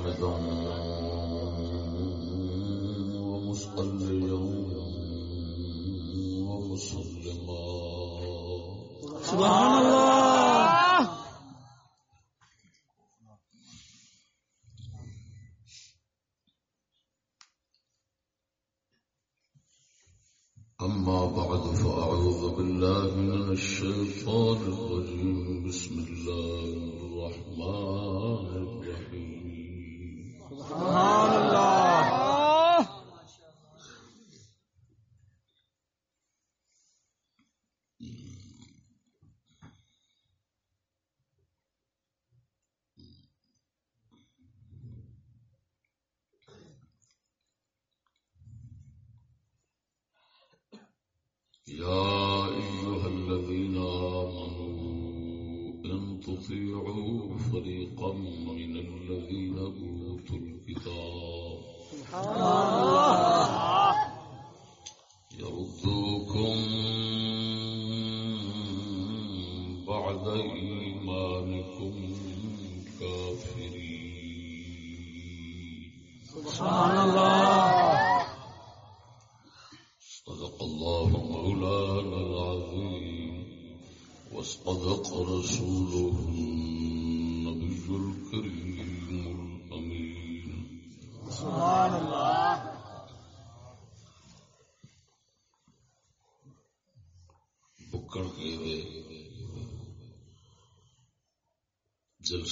حامدا ومصليا ومسلما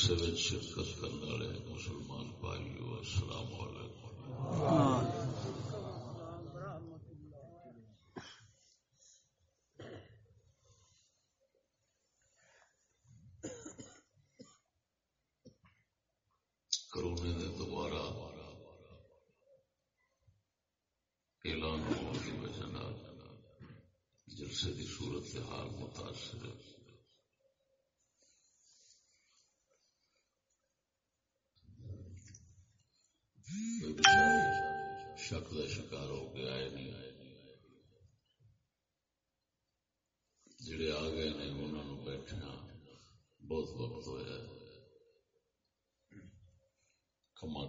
شرکت کرنے والے مسلمان بھائیو السلام علیکم کرونے نے دوبارہ اعلان ہونے کی وجہ نال جلسے کی صورت حال متاثر ہے کوئی بچارے شک کا شکار ہو کے آئے نہیں آئے جڑے آ گئے نے انہوں نے بیٹھنا بہت وقت ہوا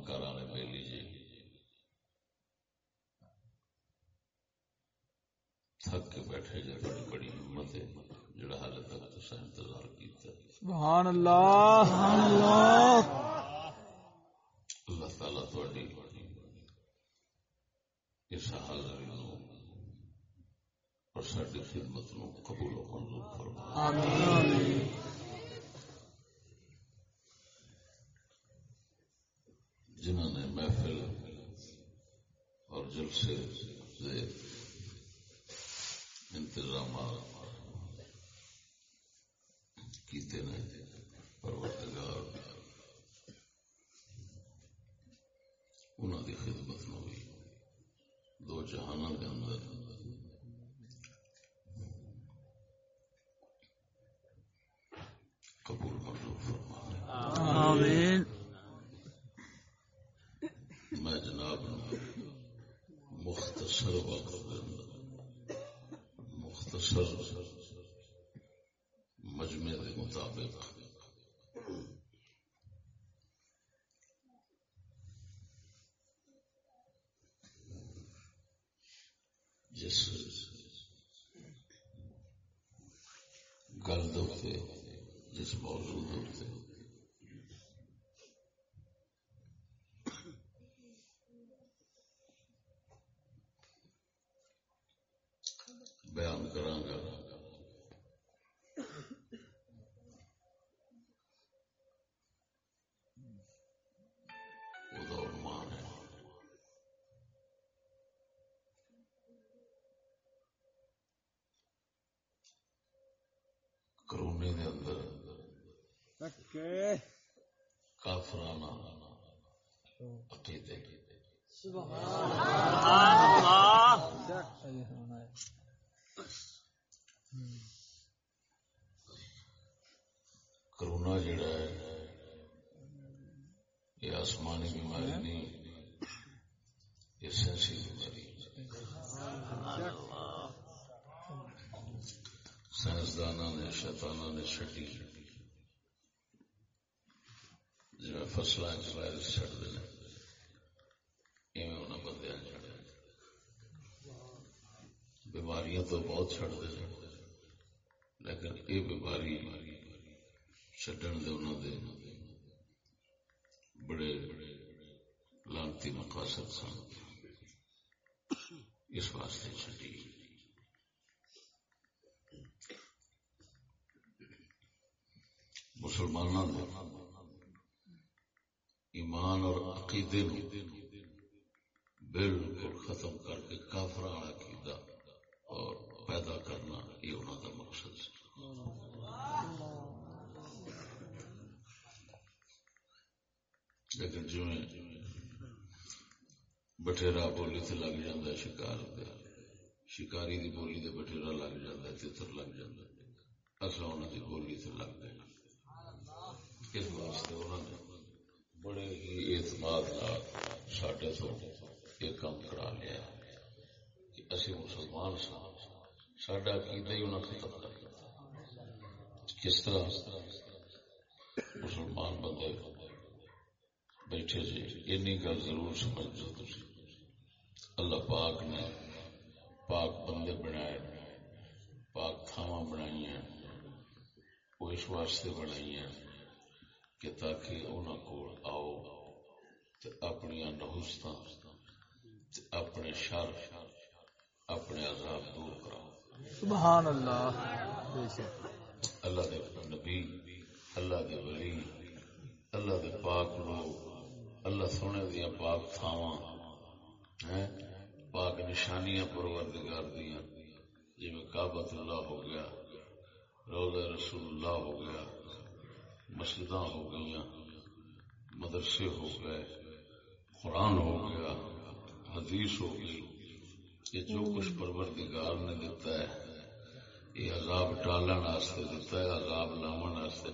کما کارا نے لے لیجیے تھک کے بیٹھے جائے بڑی بڑی ہمت ہے جڑا حال تک تو انتظار کیتا ہے سبحان الله سبحان الله اللہ تعالیٰ تھوڑی اس حاضری نو اور ساری خدمت نو قبول و منظور فرما آمين جنہوں نے محفل اور جلسے سے انتظامات کیتے نے پروردگار انہوں کی خدمت نو بھی دو جہانوں کے اندر قبول منظور فرما آمين میں جناب نو مختصر وقت دے اندر مختصر مجمع کے مطابق جس گل دے جس موضوع دے بیان کراں کرونے دے اندر کافرانہ عقیدے کرونا جڑا ہے یہ آسمانی بیماری نہیں یہ سینسی بیماری۔ سائنسدان نے شیطانہ نے چھٹی جی فصل وائرس چڑھتے ہیں ایویں انہوں بندے چڑھے بیماریاں تو بہت چڑھتے ہیں لیکن یہ بیماری چڈن دے انہوں دے بڑے لانتی مقاصد سن۔ اس واسطے چڈی مسلمانوں ایمان اور عقیدے بالکل ختم کر کے کافر عقیدہ اور پیدا کرنا یہ انہوں کا مقصد لیکن جو بٹھیرا بولی سے لگ جا شکار شکاری دی بولی سے بٹھیرا لگ جا تر لگ جا اصل انہوں کی بولی سے لگ گئے۔ اس واسطے انہوں نے بڑے ہی اعتماد سڈے تو یہ کام کرا لیا کہ اسی مسلمان سا سڈا عقیدہ ہی انہیں ختم کر کس طرح مسلمان بندے بیٹھے جی این گل ضرور سمجھ دو تھی اللہ پاک نے پاک بندے بنائے، پاک تھاواں بنائی وہ اس واسطے بنائی ہیں کہ تاکہ انہوں کو آؤ اپنی نحوست اپنے شر اپنے عذاب دور کراؤ۔ سبحان اللہ۔ اللہ دے نبی اللہ دے ولی اللہ دے پاک لوگ اللہ سونے دیا پاک تھاواں پاک نشانیاں پروردگار دیا۔ جی میں کابت اللہ ہو گیا روزہ رسول اللہ ہو گیا۔ مسجد ہو گئی مدرسے ہو گئے قرآن ہو گیا حدیث ہو گئی۔ یہ جو کچھ پروردگار نے دیتا ہے یہ عذاب ٹالن واسطے دیتا ہے عذاب لاون واسطے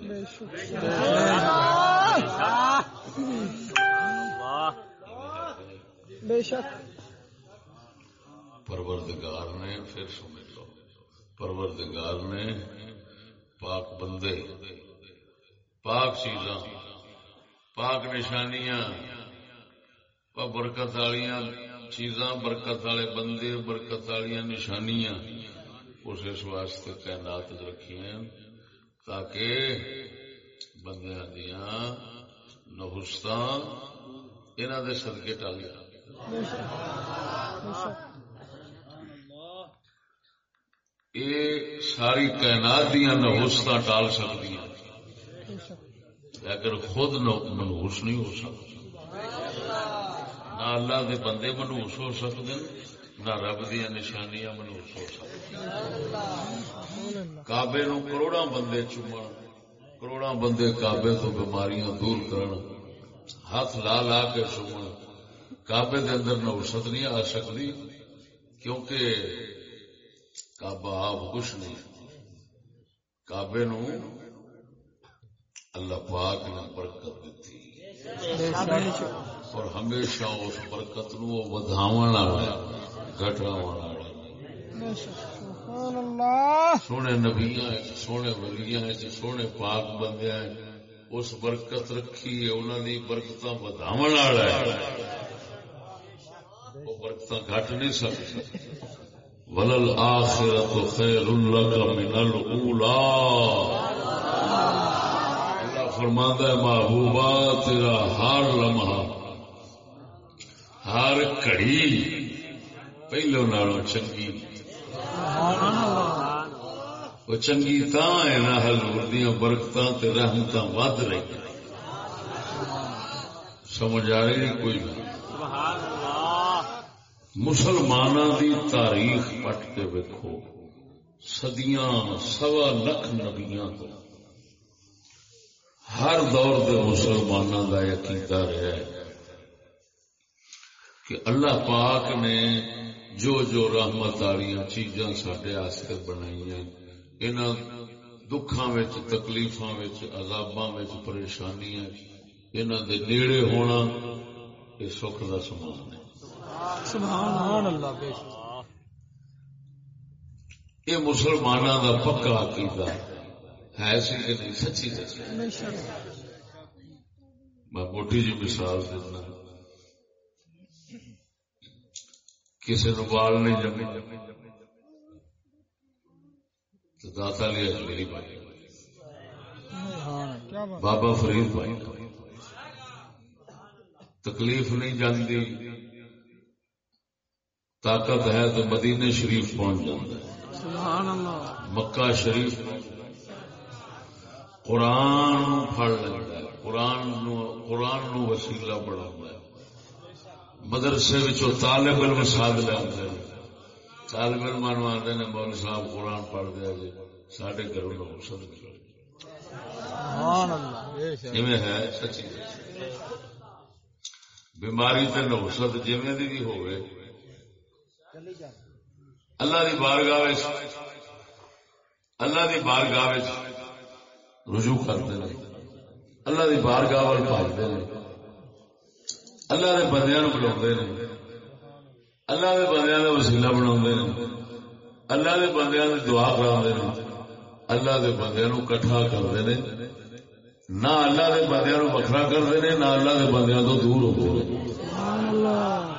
بے شک۔ پروردگار نے پھر سمجھ لو پروردگار نے پاک بندے پاک چیزاں، پاک نشانیاں برکت والی چیزاں، برکت والے بندے، برکت والی نشانیاں اس اس واسطے تعینات رکھی ہیں تاکہ بندیا دیا نہست انہوں دے سدکے ٹال یہ ساری کائنات دیا نہست ٹال سکتی ہیں لیکن خود منہوس نہیں ہو سکتا نہ اللہ دے بندے منہوس ہو سکتے، نہ رب دیا نشانیاں منہوس ہو سکتی کابے نو کروڑا بندے چومن کروڑا بندے کابے تو بیماریاں دور کرن، ہاتھ لا لا کے چومن۔ کابے دے اندر نوست نہیں آ سکتی، کیونکہ کعبہ آپ کچھ نہیں۔ کابے نو اللہ پاک نے برکت دیتی۔ اور ہمیشہ اس برکت نو سونے نبیا سونے ولییا سونے پاک بندے اس برکت رکھی انہوں نے برکت وداو وہ برکت گھٹ نہیں سکتی۔ ولل آخرت خیر لک من الاولا فرماندہ محبوبہ تیرا ہر لمحہ ہر کڑی پہلو نالوں چنگی۔ وہ چنگی تا ہے ہزور دیا برکت رحمت ود رہی۔ سمجھ آ رہی کوئی؟ مسلمان دی تاریخ پٹ کے ویکو سدیاں سوا لکھ نبیاں تو۔ ہر دور دے مسلمانوں کا عقیدہ رہا ہے کہ اللہ پاک نے جو جو رحمت والی چیزاں سڈے بنائی ان دکھان تکلیفاں عذاباں پریشانیاں انہوں دے نیڑے ہونا یہ سکھ کا سامان ہے۔ یہ مسلمانوں کا پکا عقیدہ ہے۔ سی کہ نہیں سچی سچی میں موٹی جی مثال دینا۔ کسی نو بال نہیں جمے۔ تو داتا لیا میری بھائی۔ بابا فرید بھائی۔ تکلیف نہیں جانتی طاقت ہے تو مدینے شریف پہنچ جاتا ہے مکہ شریف قرآن پڑ لینا ہے۔ قرآن نو قرآن نو وسیلہ بڑا ہے۔ مدرسے وچوں طالب علم ساد لے آتے طالب علم آتے نے مول صاحب قرآن پڑھ دیا جی سارے گھروں میں رخصت کرو سبحان اللہ جویں ہے سچی بیماری تے نوسط جویں دی بھی ہوئے۔ اللہ دی بارگاہ وچ اللہ دی بارگاہ وچ رجوع کرتے ہیں۔ اللہ دی بارگاہ ول بھاجتے ہیں۔ اللہ دے بندیاں نو بلاوندے نے اللہ دے بندیاں دا وسیلہ بناوندے نے اللہ دے بندیاں دی دعا کراوندے نے اللہ دے بندیاں نو اکٹھا کردے نے نہ اللہ دے بندیاں نو وکھرا کردے نے نہ اللہ دے بندیاں تو دور ہو سبحان اللہ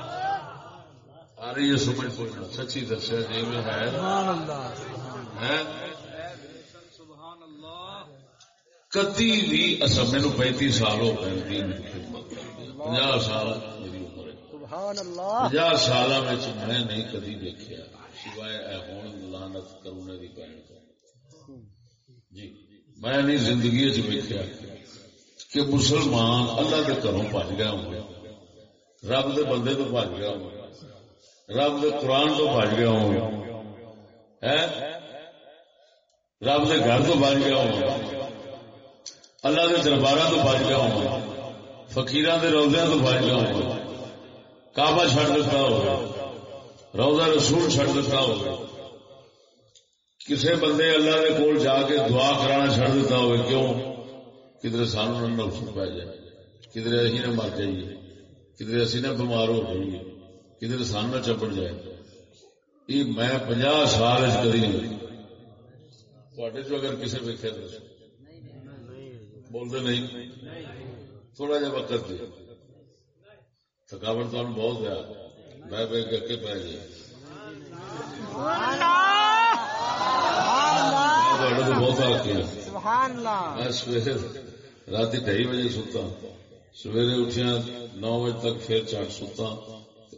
آ رہی ہے سمجھ کوئی نہ سچی دسیا جی میں ہے۔ سبحان اللہ۔ ہیں؟ کتی بھی اصل مینو پینتی سال ہو گئے دین پناہ سال میری عمر پناہ سال میں نہیں کدی دیکھا سوائے ہوں لانت کرونے کی تو جی میں نہیں زندگی چ ویکیا کہ مسلمان اللہ کے گھروں بج گیا ہوں رب دے بندے تو بج گیا ہوں رب دے قرآن تو بج گیا ہوں رب دے گھر تو بج گیا ہوں اللہ دے دربار تو بج گیا ہوں فقیران دے روزے تو بج گیا ہوں کعبہ چھڑ دیتا ہوگا روزہ رسول چھڑ دیتا ہوگا کسے بندے اللہ دے کول جا کے دعا کرانا چھڑ دیتا ہوگا کیوں؟ کدھر سانو نہ نفس پی جائے، کدھر اسی نہ مر جائیے، کدھر اسی نہ بیمار ہو جائیے، کدھر سان نہ چپڑ جائے۔ یہ میں پناہ سال کدی نہیں اگر کسی ویکیا دسو بولتے نہیں؟ تھوڑا جا وقت دے۔ تھکاوٹ تو بہت ہے۔ میں بے کے پی گیا بہت آ کے سبحان اللہ۔ میں سویرے رات ڈھائی بجے ستا سویرے اٹھیا نو بجے تک پھر چٹ ستا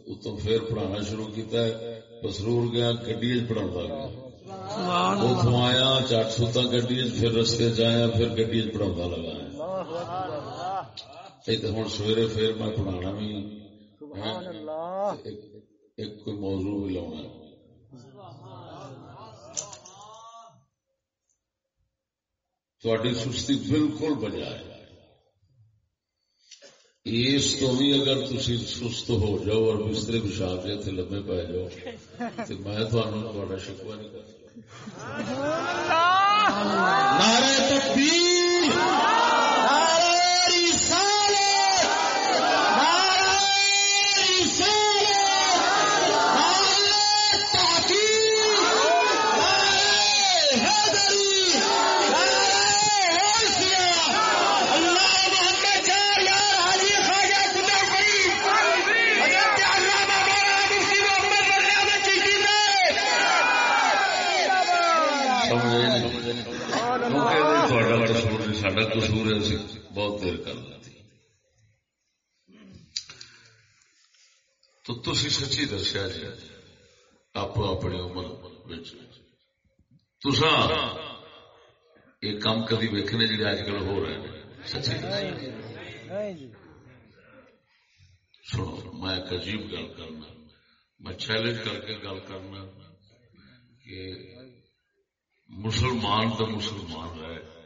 اتوں پھر پڑھانا شروع کیتا ہے۔ بسرور گیا گڈی پڑھا گیا۔ اتوں آیا چٹ ستا گڈی پھر رستے چیا پھر گڈی پڑھا لگا ہوں سویرے پھر میں پڑھانا بھی سبحان اللہ۔ ایک کوئی موضوع بھی لاؤنا۔ تھوڑی سستی بالکل بجائے۔ اس تو بھی اگر تھی سست ہو جاؤ اور بسترے بچھا کے اتنے لمے پی جاؤ تو میں تھوڑا شکوا نہیں کرتا نعرہ تکبیر! قصور ہے اسی بہت دیر کر لیتی تو تھی سچی دسیا جی آپ اپنی عمر تسا یہ کام کدی ویکنے جڑے اج کل ہو رہے ہیں۔ سچی دسیا۔ سنو میں ایک عجیب گل کرنا۔ میں چیلنج کر کے گل کرنا کہ مسلمان تو مسلمان رہے۔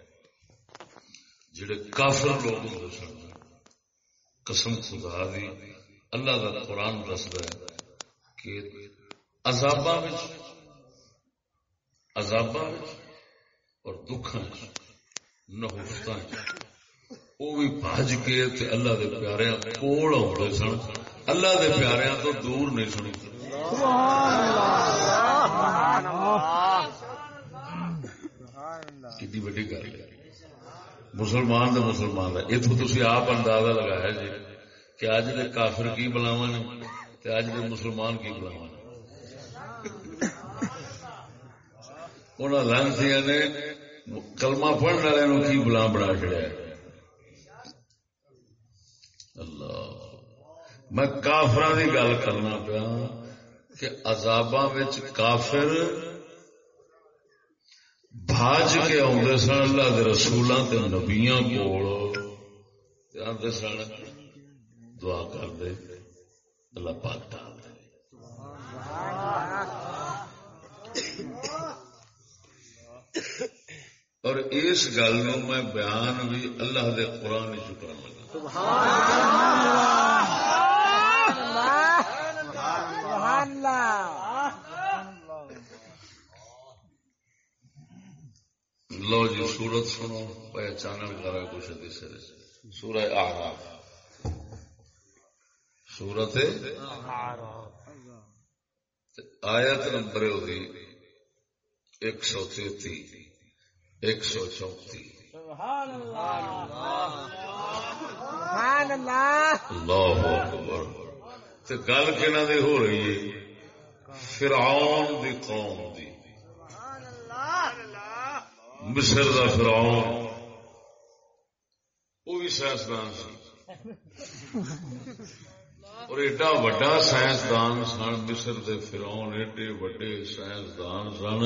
جڑے کافر لوگ ہوں سن۔ قسم خدا دی اللہ دا قرآن دستا ہے کہ عذاباں اور دکھاں وچ وہ بھی بھج کے تے اللہ دے پیاریاں کول آਉਂਦੇ سن۔ اللہ دے پیاریاں تو دور نہیں سن کتنی وڈی گل ہے۔ مسلمان دے مسلمان دا اتو تھی آپ اندازہ لگایا جی کہ اج دے کافر کی بلاوا نے تے اج دے مسلمان کی بلاوا نے۔ انہوں نے کلمہ پڑھنے والے کی بلا بنا چڑیا اللہ۔ میں کافر کی گل کرنا پیا کہ عذاب کافر بھاج کے آدھے سن اللہ کے رسولوں کے نبیا کو سن دعا کر دے، اللہ پاک ڈال دے۔ اور اس گل میں بیان بھی اللہ دے قرآن چکر لگا لو جی سورت سنو پہچان کرا کچھ سر سورہ آراف سورت آیت نمبر ہوگی ایک سو تیتی ایک سو چوتی گل کہنا ہو رہی ہے، فرعون دی قوم دی۔ مصر کا فرعون وہ بھی سائنسدان سی اور ایڈا وڈا سائنسدان سن، مصر دے فرعون ایڈے وڈے سائنسدان سن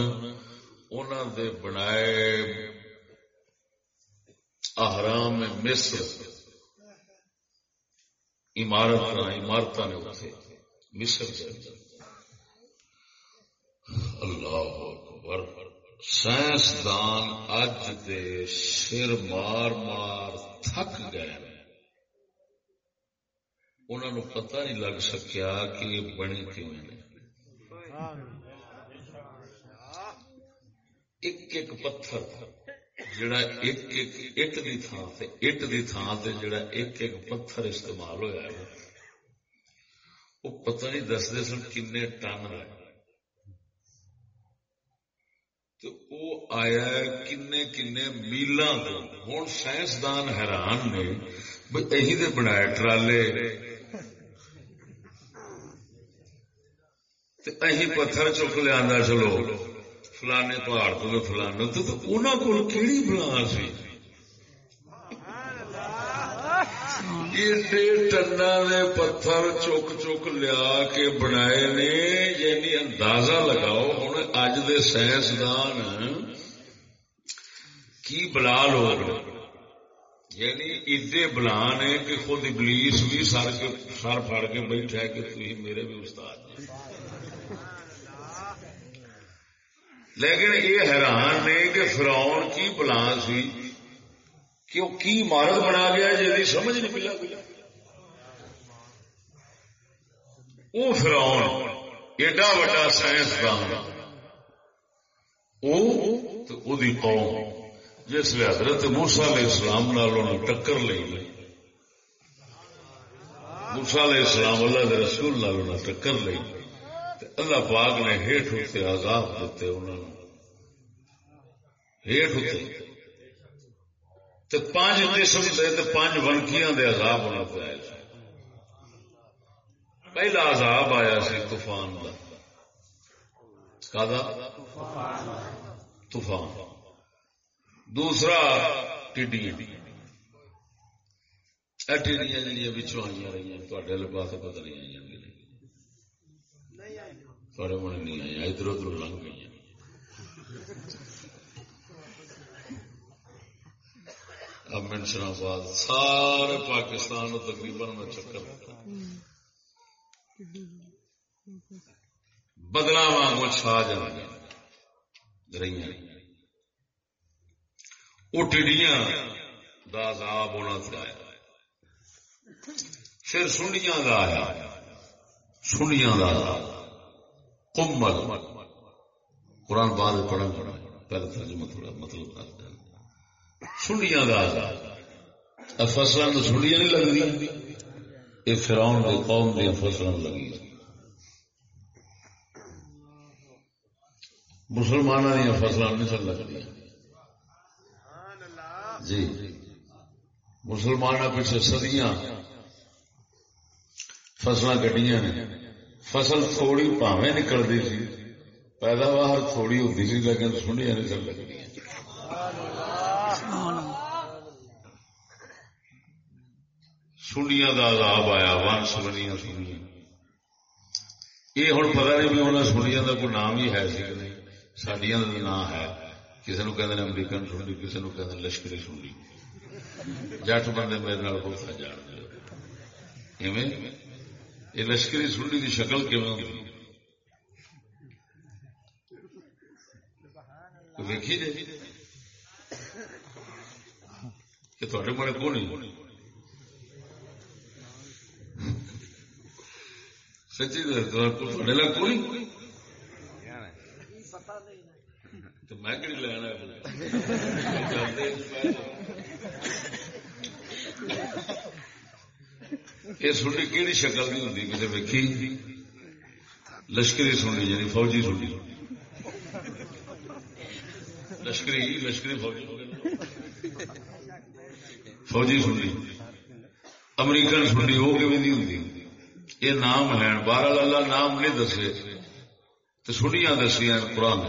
انہوں دے بنائے احرام مصر۔ عمارت عمارت نے اتنے مصر اللہ اکبر۔ سائنسدان اج دے سر مار مار تھک گئے انہوں نے پتہ نہیں لگ سکیا کہ یہ بنی کیوں ایک ایک پتھر، جڑا ایک ایک اٹ دی تھان تے اٹ دی تھان تے جڑا ایک ایک پتھر استعمال ہویا ہے، وہ پتہ نہیں دستے سن کنے ٹن ہے تو او آیا کنے کنے میلاں تو ہوں سائنسدان حیران نے بھائی دے بنائے ٹرالے۔ اہی پتھر چک لیا چلو۔ فلانے پہاڑ تو فلانے تو انہوں کو کہڑی بلا سی؟ ٹنا نے پتھر چک چک لیا کے بنائے نے یعنی اندازہ لگاؤ ہوں اج دے سائنسدان کی بلا لوگ یعنی ایڈے بلا نے کہ خود ابلیس بھی سر کے سر فڑ کے بیٹھا ہے کہ تھی میرے بھی استاد لیکن یہ حیران نے کہ فراؤن کی بلا سی۔ کہ وہ کی عمارت بنا گیا جی سمجھ نہیں ملا۔ وہ فراؤن ایڈا وا سائنسدان قوم، جس لیے حضرت موسا علیہ السلام نال ٹکر لے موسا علیہ السلام اللہ کے رسول نال ٹکر لئی۔ اللہ پاک نے ہیٹ ہوتے عذاب دیتے انہوں نے۔ ہیٹ ہوتے تو پانچ قسم دے تو پانچ ونکیاں دے عذاب ہونا پایا جی۔ پہلا عذاب آیا سی طوفان کا طوفان۔ دوسرا ٹڈیاں۔ ٹڈیاں جہاں بچوں آئی رہی تے پاس پتہ نہیں آئی تھوڑے من نہیں آئی ادھر ادھر لنگ گئی اب منشن آباد سارے پاکستان تقریباً میں چکر بدلا واگ چھا جا رہی وہ ٹڈیاں دا عذاب ہونا چاہیا پھر سنڈیاں دا آیا۔ سنڈیاں دا کمبل قرآن بعد پڑھا پہلے ترجمہ تھوڑا مطلب کر سنڈیاں کا فصل تو سنڈیاں نہیں لگتی یہ فراؤن کی قوم دیا فصل لگی۔ مسلمانوں دیا فصل نہیں سن لگتی جی۔ مسلمان پیچھے سدیاں فصل کٹیاں نے۔ فصل تھوڑی پاوے نکلتی سی، پیداوار تھوڑی ہوتی سی، لیکن سنڈیاں نہیں سن لگنی سنڈیاں کا عذاب آیا ون سنیا سنیا یہ ہوں پتا نہیں بھی انہیں سنڈیاں کا کوئی نام ہی ہے سی نہیں سڈیا کا نام ہے کسی نے کہتے ہیں امریکن سنڈی کسی نے کہتے ہیں لشکری سنڈی جٹ بندے میرے نال بہت جان یہ لشکری سنڈی کی شکل کیون ہوتی ویکھی جی کہ تھوڑے بڑے کون سچی تھوڑے لگ کون میں لینا یہ سنڈی کہڑی شکل کی ہوتی کسی ویکھی؟ لشکری سنڈی یعنی فوجی سنڈی لشکری لشکری فوجی فوجی سنڈی امریکن سنڈی وہ کبھی نہیں ہوتی یہ نام ہے بارہ اللہ نام نہیں دسے۔ تو سنڈیاں دسیاں قرآن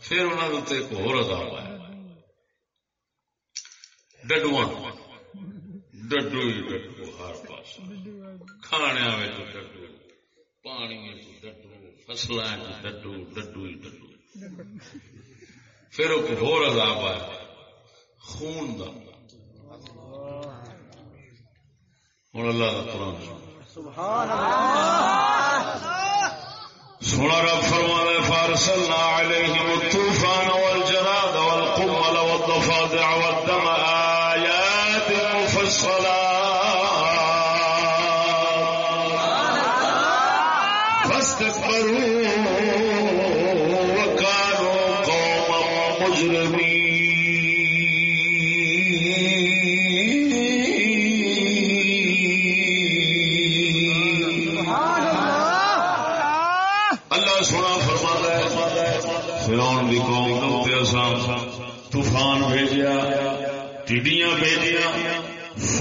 پھر انہوں نے ایک ہو عذاب آیا۔ ڈڈو ڈڈو ہی ڈڈو ہر پاس کھانے ڈڈو پانی ڈڈو فصل ڈڈو ڈڈو ہی ڈڈو۔ پھر ایک ہو عذاب آیا۔ خون دا۔ ہوں اللہ۔ کا قرآن سبحان اللہ۔ سونا رب فرما فارسلنا عليهم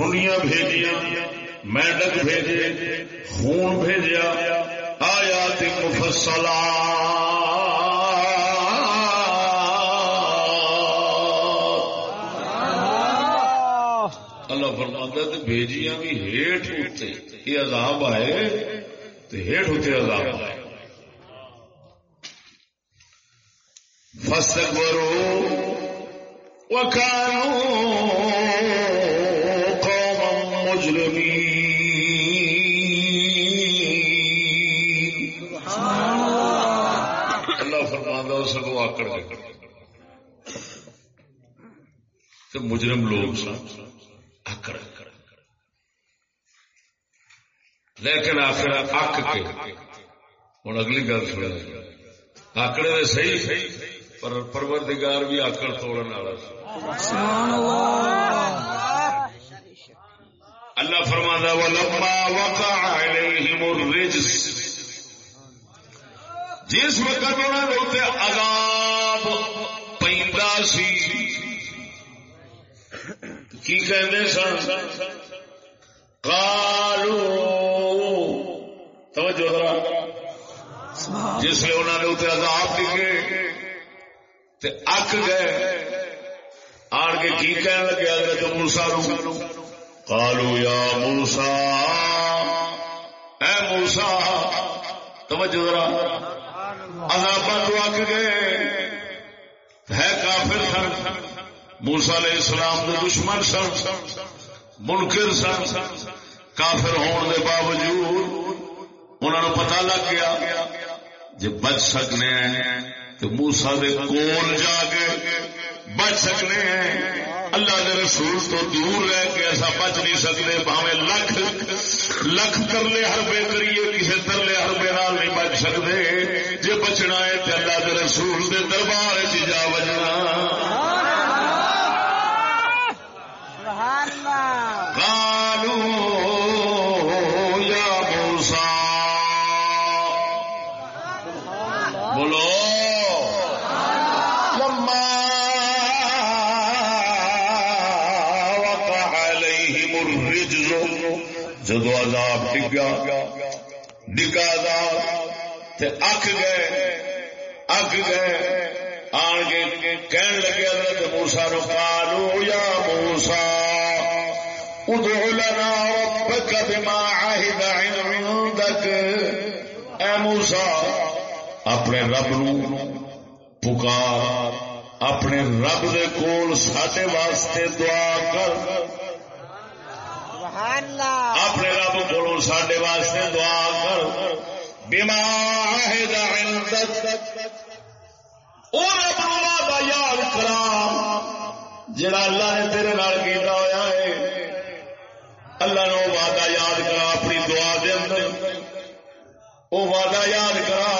سنیاں بھیجیا میڈک بھیجے، خون بھیجیا آیا مفصلا اللہ فرماتا تو بھیجیاں بھی ہیٹ ہوتے یہ عذاب آئے تو ہیٹ ہوتے عذاب آئے۔ فاستكبروا وكانوا مجرم لوگ سن آکڑ لیکن آخر اک کے۔ ہوں اگلی گل سنا آکڑے نے صحیح پر پروردگار بھی آکڑ توڑن والا اللہ فرمانا ولما وقع عليهم الرجس۔ جس وقت انہوں نے اتنے عذاب پیندا سی کی کہندے سن؟ قالوا توجہ ذرا۔ جس لیے انہوں نے اتنے عذاب لکھے تے اک گئے۔ آن کے کی کہنے لگے حضرت موسا نو؟ کالو یا موسا اے موسا توجہ ذرا۔ عذاب تو اک گئے۔ ہے کافر سن۔ موسا علیہ السلام دے دشمن سن، منکر سن، کافر ہون دے باوجود انہوں نے پتا لگ گیا جی بچ سکنے ہیں تو موسا دے کول جا کے بچ سکنے ہیں۔ اللہ دے رسول تو دور رہ کے ایسا بچ نہیں سکتے بھاوے لکھ لکھ ترلے ہربے کریے کسی ترلے ہربے نال نہیں بچ سکتے۔ عذاب ڈگا تے اک گئے۔ اک گئے۔ آن کے کہن لگے حضرت موسا نو کالو یا موسا ادعو لنا ربك بما عهد عندك اے موسا اپنے رب نو پکار، اپنے رب دے کول ساڈے واسطے دعا کر۔ اپنے رب کو سڈے واسطے دعا کر بیمار وہ رب یاد کرا جڑا اللہ نے تیرے نال کیتا ہویا ہے۔ اللہ نے وہ وعدہ یاد کرا اپنی دعا دے اندر۔ وہ وعدہ یاد کرا،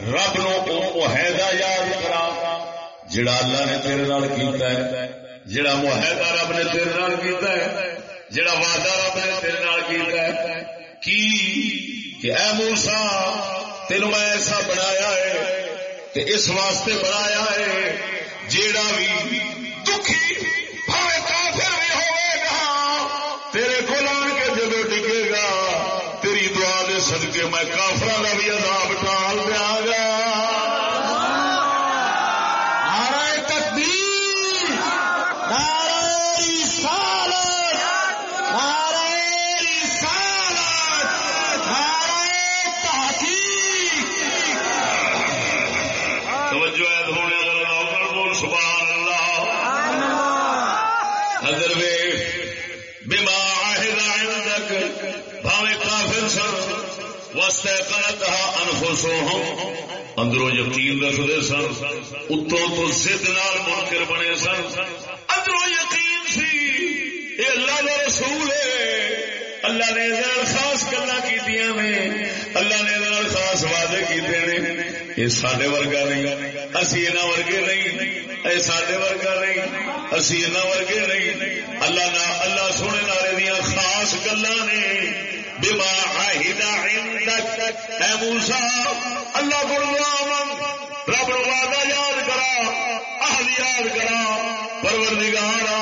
رب نو معاہدہ یاد کرا، جڑا اللہ نے تیرے نال کیتا ہے۔ جڑا معاہدہ رب نے تیرے نال کیتا ہے۔ جڑا وعدہ رب نے تیرے نال کیتا ہے، کی؟ کہ اے موسا تینوں میں ایسا بنایا ہے، تے اس واسطے بنایا ہے، جیڑا بھی دکھی، بھاوے کافر بھی ہوئے گا، تیرے کو آن کے جدو ڈگے گا، تیری دعا دے صدقے میں کافر کا بھی عذاب ٹال دیا گا۔ اندروں یقین رکھدے سن، اتوں تو ضد نال منکر بنے سن۔ اندروں یقین سی، اے اللہ کا رسول ہے اللہ نے خاص گلا کیتیاں میں اللہ نے خاص وعدے کیتے نے۔ یہ سڈے ورگا نہیں، اسی انہاں ورگے نہیں۔ اے سڈے ورگا نہیں، اسی انہاں ورگے نہیں۔ اللہ نہ اللہ سونے نالے دیا خاص گلا نے۔ بما عہد عندك. اے موسی، اللہ کو دعا رب نو وعدہ یاد کرا، عہد یاد کرا پروردگارا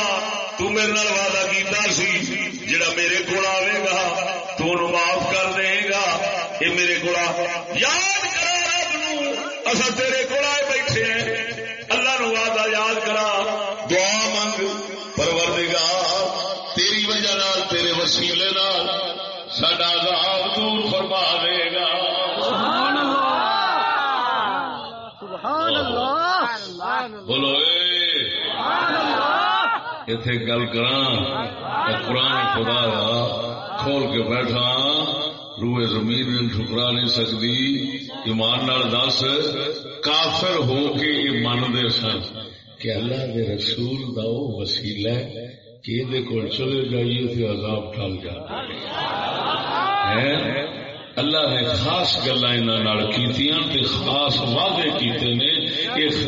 تو میرے نال وعدہ کیتا سی، جڑا میرے کو آئے گا، تو انہوں معاف کر دے گا۔ یہ میرے کو یاد کرا رب نو اصا تیرے اتے گل کرا قرآن خدا دا کھول کے بیٹھا روئے زمین میں ٹھکرا نہیں سکتی ایمان نال دس، کافر ہو کے یہ منتے سن۔ کہ اللہ دے رسول دا وہ وسیلہ ہے کہ یہ کول چلے جائیے تو عذاب ٹل جاتا۔ ہے؟ اللہ نے خاص گلا کی خاص وعدے کیتے نے۔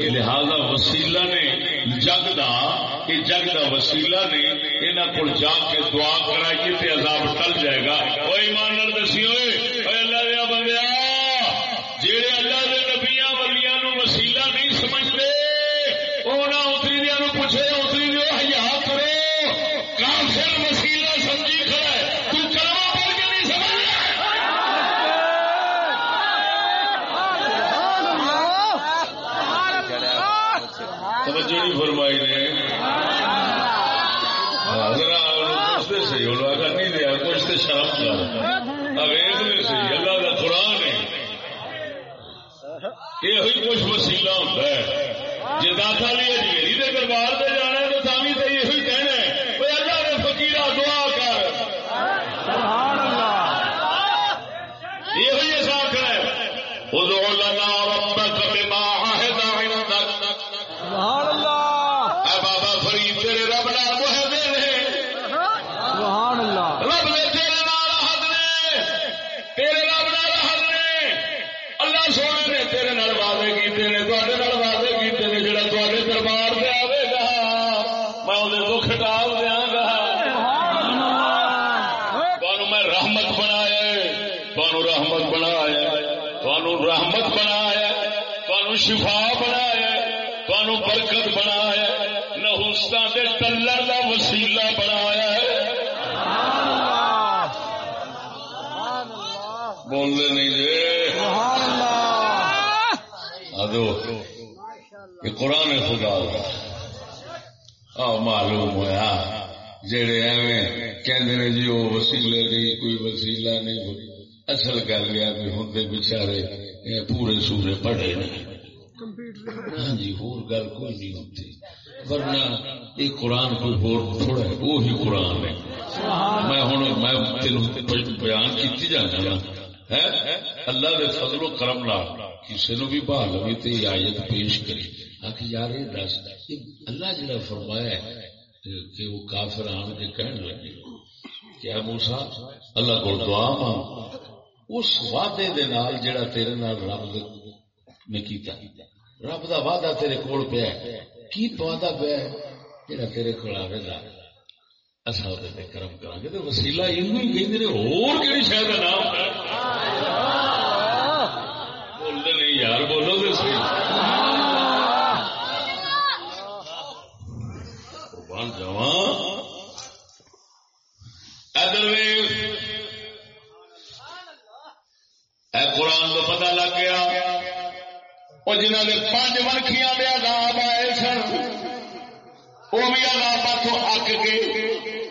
لہذا وسیلہ نے جگ دا یہ جگ کا وسیلہ نے یہاں کو جا کے دعا کرائیے تے عذاب ٹل جائے گا۔ وہ ایمان نال دیا سی اللہ کا قرآن ہے۔ یہ ہوئی کچھ وسیلہ ہوتا ہے۔ جی داتا لی اجمیری کے دربار سے جانا ہے تو تھی تو یہ ہوئی کہنا ہے کوئی اللہ نے فکیرا دعا کر سبحان اللہ یہ ہوئی اس آخر ہے ادعو لنا ربك بما عهد عندك سبحان اللہ اے بابا فرید تیرے رب نال معاہدے نے سبحان اللہ رب نے تیرے نال عہد نے تیرے رب نال عہد نے اللہ سونے نے تیرے نال وعدے کیتے نے تواڈے نال وعدے کیتے نے جڑا تواڈے دربار تے آوے گا میں اودے دکھ ٹال دیاں گا تانوں میں رحمت بنایا ہے تانوں رحمت بنایا ہے تانوں رحمت بنایا ہے تانوں شفا بنایا ہے تانوں برکت بنایا ہے نحوستاں دے ٹلر دا وسیلہ بنایا ہے بولنے نہیں جی سبحان اللہ ادو یہ قرآن خدا دا آ معلوم ہوا جڑے ایویں کہندے نے جی وہ وسیلے نہیں کوئی وسیلہ نہیں اصل گل یہ بھی ہوں بچارے پورے سورے پڑھے نہیں ہاں جی ہور گل کوئی نہیں ہوتی ورنہ یہ قرآن کوئی ہور تھوڑا ہے، وہی قرآن ہے۔ میں ہوں میں تین بیان کی جانا نا ہے؟ اللہ دے فضل و کرم نال کسی نو بھی بحال ہوئی تو آیت پیش کری۔ آخ یار یہ دس اللہ جڑا فرمایا ہے کہ وہ کافر آن کے کہنے لگے۔ کیا موسا اللہ کو دعا مانگ۔ اس وعدے دے نال جڑا تیرے نال رب نے کیتا۔ رب دا وعدہ تیرے کول پیا ہے۔ کی وعدہ پیا ہے؟ جڑا تیرے کول آوے گا۔ اصا وہ کرم کریں گے۔ تو وسیلہ یہ کہ ہور کہڑی شاید کا نام بولتے نہیں یار بولو تو صحیح قربان جاواں۔ ادھر اے قرآن کو پتہ لگ گیا۔ وہ جنہ نے پانچ ورخیاں دے عذاب آئے سن وہ بھی عذاب تو اک کے۔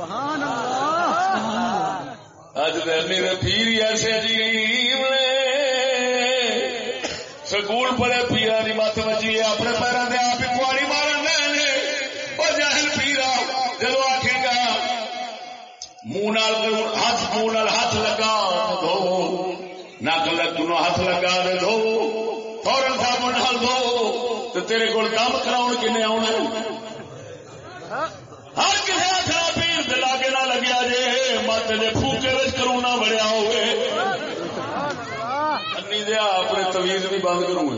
سبحان اللہ۔ اج دہلی پیر ایسے عجیب نے۔ سکول پڑے پیرا کی مت بچی ہے اپنے پیروں سے آپ ہی کواڑی مارن لے اور جہل پیرا جب آخے گا منہ ہاتھ منہ ہاتھ لگا دو نک لگوں ہاتھ لگا دے دو فورن صاحب نال دو تیرے کول کام کراؤ کنے آنا ہر کسی آخر پیر دے لاگے نہ لگیا جے مت دے پھوکے وچ کرونا بڑیا ہوئے. انی دے اپنے تویز بھی بند کروں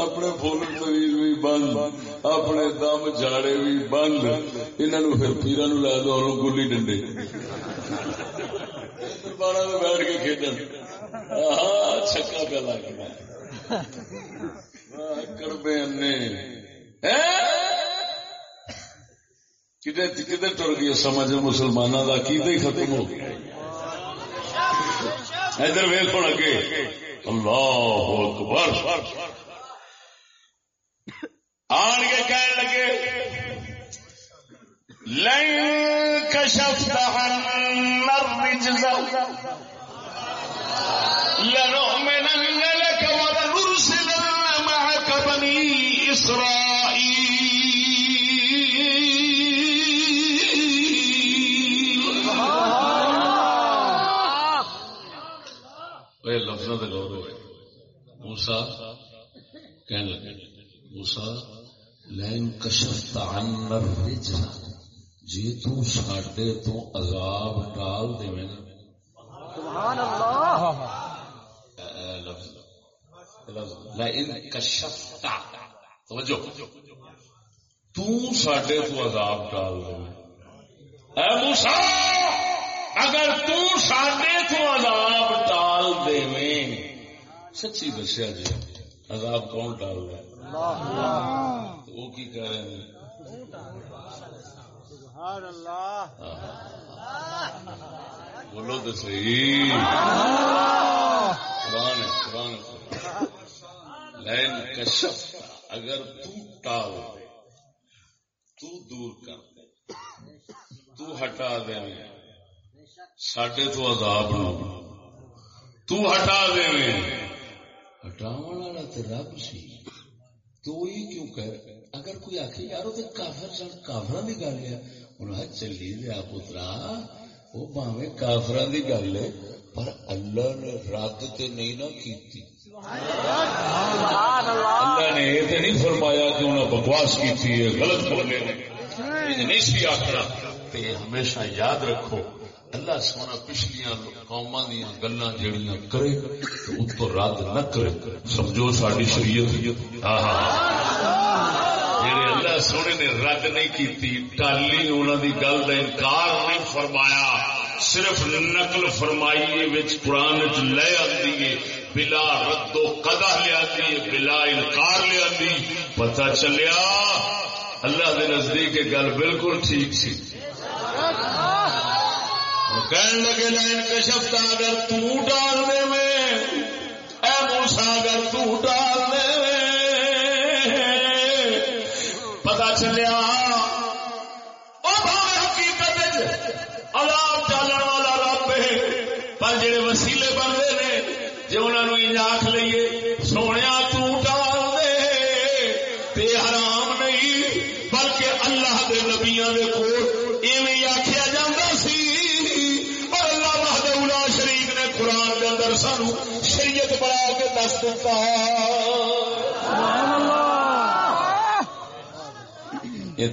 اپنے فل تویز بھی بند، اپنے دم جاڑے بھی بند. انہوں پھر پیرا نو لا دو اور گلی ڈنڈے. بارہ میں بیٹھ کے کھیڈن. ہاں چھکا پہ لگ کربے انے کدے کدے ٹر گئی سمجھ مسلمانوں کا کی ختم ہو گیا؟ ادھر ویل پڑ اگے۔ اللہ اکبر۔ آن کے کہنے لگے، لن كشفت عنا الرجز لنؤمنن موسا کہنے لگے موسا جی تو ساڈے تو عذاب ٹال دے نا۔ سبحان اللہ توجہ۔ تو ساڈے تو عذاب ٹال دے۔ اے موسی اگر تو ساڈے تو عذاب ٹال دے۔ سچی دسیا جی عذاب کون ٹال رہا ہے؟ وہ کی کہہ رہے ہیں؟ بولو تو صحیح۔ قرآن قرآن ہے۔ لین کشف اگر تو ٹال دے تو دور کر دے تو ہٹا دے۔ ساڈے تو عذاب نو تو ہٹا دے۔ والا تے رب سی۔ تو ہی کیوں کہہ؟ اگر کوئی آخے یار وہ کافر سن کافر کی گل ہے۔ انہوں چلی دیا پترا وہ باوے کافر کی گل ہے۔ پر اللہ نے رد تے نہیں نہ کیتی۔ اللہ نے یہ نہیں فرمایا کہ انہیں بکواس کی غلط بولے نے نہیں سی آخر ہمیشہ یاد رکھو اللہ سونا پچھلیاں قوما دیا گلا جہیا کرے تو اتو رد نہ کرے۔ سمجھو ساری شریعت۔ جہے اللہ سونے نے رد نہیں کی ٹالی انہوں دی گل کا انکار نہیں فرمایا، صرف نقل فرمائی قرآن چ لے آتی ہے، بلا رد و قدا لیا بلا انکار لیا پتہ چلیا، اللہ کے نزدیک گل بالکل ٹھیک سی۔ کہنے لگے لائن کشفتا اگر تو ڈال دے میں. اے موسا اگر تو ڈال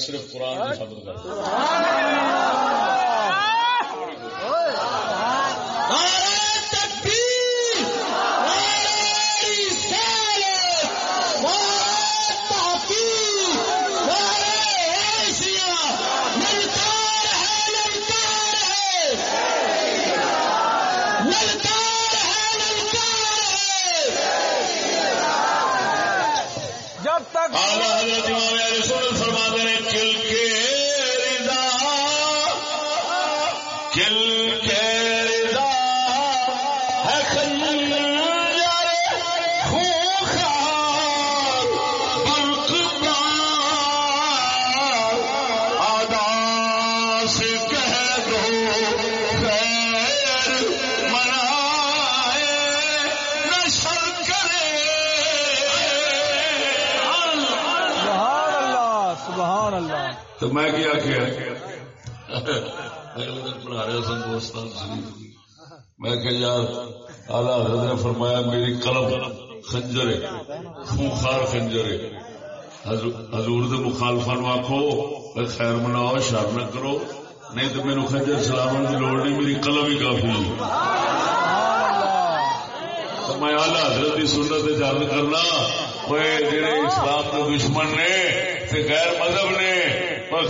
صرف قرآن کی سبت کرتا حضور دے مخالفان آخو خیر مناؤ، شر نہ کرو۔ نہیں تو میرے خنجر چلاو کی لوڑ نہیں میری قلم ہی کافی میں آلہ حضرت کی سنت جل کرنا جڑے اسلام کے دشمن نے غیر مذہب نے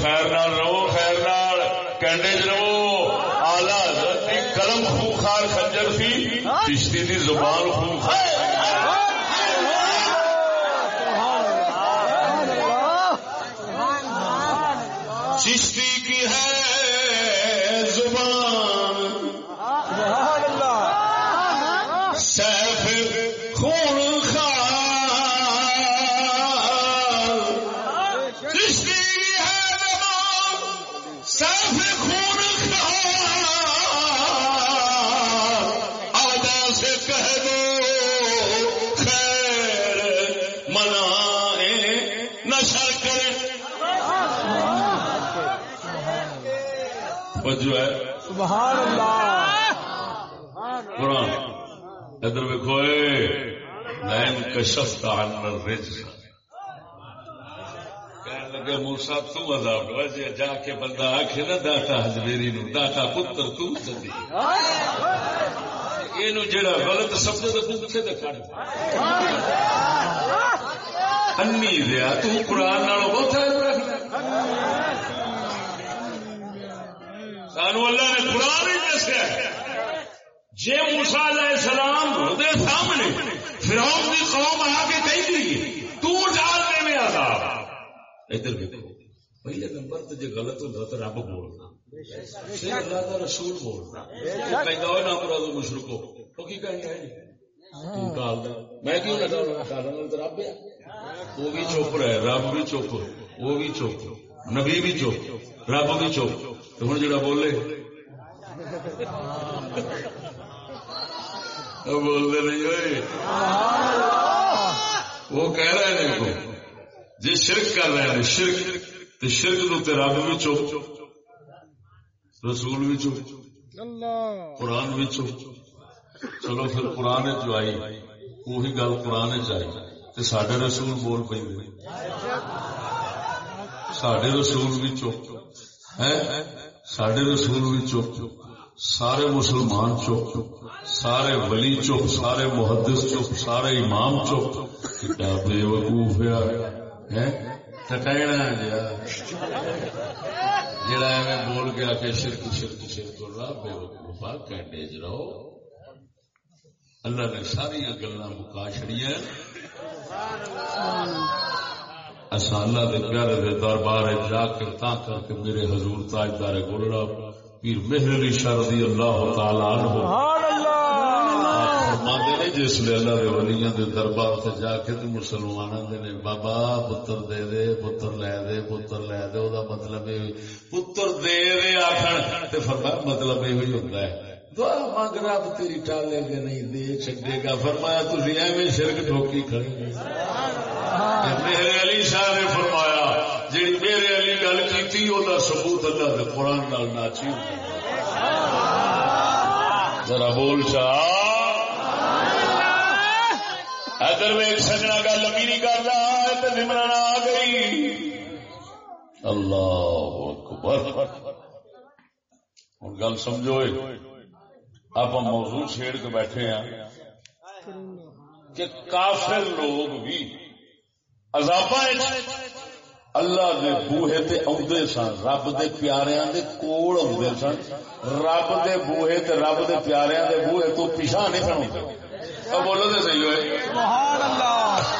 خیر نال رہو، خیر نال کینڈے رہو۔ آلہ حضرت کی قلم خوخار خنجر سی، چشتی دی زبان خوخار کشف کا رج کہنے لگے موسا تو عذاب وجہ جا کے بندہ آخے نا، داتا ہزمیری نو، داتا پتر تو چلی یہ جڑا غلط سمجھے تو پوچھے تو کر انی دیا تو قرآن نال بہت سانو اللہ نے قرآن ہی دسیا جے موسا علیہ السلام دے سامنے فرعون دی قوم آ کے کہی گئی تو ڈال دے میں عذاب ادھر دیکھو پہلے نمبر تو غلط ہوتا تو رب بولنا۔ اللہ رسول بولنا۔ نہ تو کی کہیں گے تو ڈال دے میں کیوں نہ ڈالوں ڈالنا تو رب ہے۔ وہ بھی چپ رہے رب بھی چپ وہ بھی چپ نبی بھی چپ رب بھی چپ۔ تو ہوں جڑا بولے۔ بولتے نہیں ہوئے۔ وہ کہہ رہے ہیں جی شرک کر رہے ہیں، شرک۔ تو شرک نو تے رب بھی چپ۔ رسول بھی چپ۔ قرآن بھی چپ۔ چلو پھر قرآن جو آئی۔ وہی گل قرآن چاہیے تو سڈے رسول بول پہ سڈے رسول بھی چپ۔ ہے سڈے رسول بھی چپ چپ۔ سارے مسلمان چپ، سارے ولی چپ، سارے محدث چپ، سارے امام چپ۔ کتا بے وقوف ہے۔ جڑا ایویں بول کے آ کے شرک شرک شرک رہا، بے وقوفا کینڈے چ رہو۔ اللہ نے ساری گلا مکا چڑیا اصا اللہ دے پیارے دربار جا کے تا کر کے میرے حضور تاجدار گولڑا پیر مہر علی شاہ رضی اللہ تعالی عنہ سبحان اللہ! فرماندے نے جس لے اللہ دے ولیاں دے دربار تے جا کے تے مسلماناں دے نے بابا پتر دے دے پتر لے دے پتر لے دے او دا مطلب اے پتر دے دے آکھن تے فرمایا مطلب اے ہوئی ہوندا ہے۔ دعا مانگ رب تیری ٹالے گا نہیں دے چھڈے گا۔ فرمایا تسی ایویں شرک ٹھوکی کھڑے میرے علی شاہ نے فرمایا جی میرے علی گل اللہ کے قرآن نال ناچی ذرا بول چاہ ادھر میں سجنا گل لمبی نہیں کر رہا تو سمرن آ گئی۔ اللہ اکبر۔ ہوں گل سمجھو آپ موضوع چھیڑ کے بیٹھے ہیں کہ کافر لوگ بھی عذاب اللہ دے بوہے تے آدھے سن رب دے پیاریاں دے کول آدھے سن۔ رب دے بوہے تے رب دے پیاریاں دے بوہے تو پیچھا نہیں سن آدھے بولو تو صحیح ہوئے۔ سبحان اللہ۔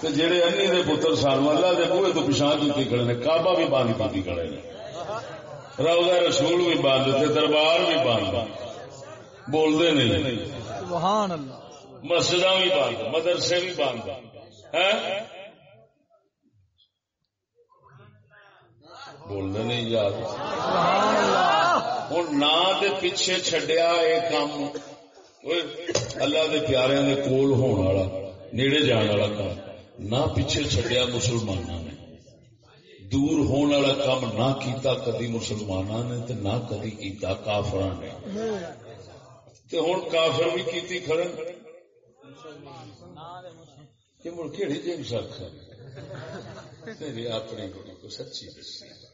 تے جڑے انی دے پتر سن اللہ دے بوہے تو پیچھا جوتی کھڑے نے؟ کعبہ بھی باندھ پاتی کھڑے نے؟ روزہ رسول بھی باندھ تے دربار بھی باندھ۔ بولتے نہیں۔ سبحان اللہ۔ مسجد بھی بند مدرسے بھی بند بولنے نہیں یار ہوں نہ پیچھے چڈیا یہ کام۔ اللہ دے پیارے دے کول ہون والا، نیڑے جان والا کام۔ نہ پیچھے چڈیا مسلمانوں نے۔ دور ہونے والا کام نہ کیتا کدی مسلمانوں نے تے نہ کدی کیتا کافر نے۔ تے ہوں کافر بھی کیتی کھڑن۔ کہ مڑ کہڑی جیم سکھ تیری اپنی گڑی کو سچی دسی۔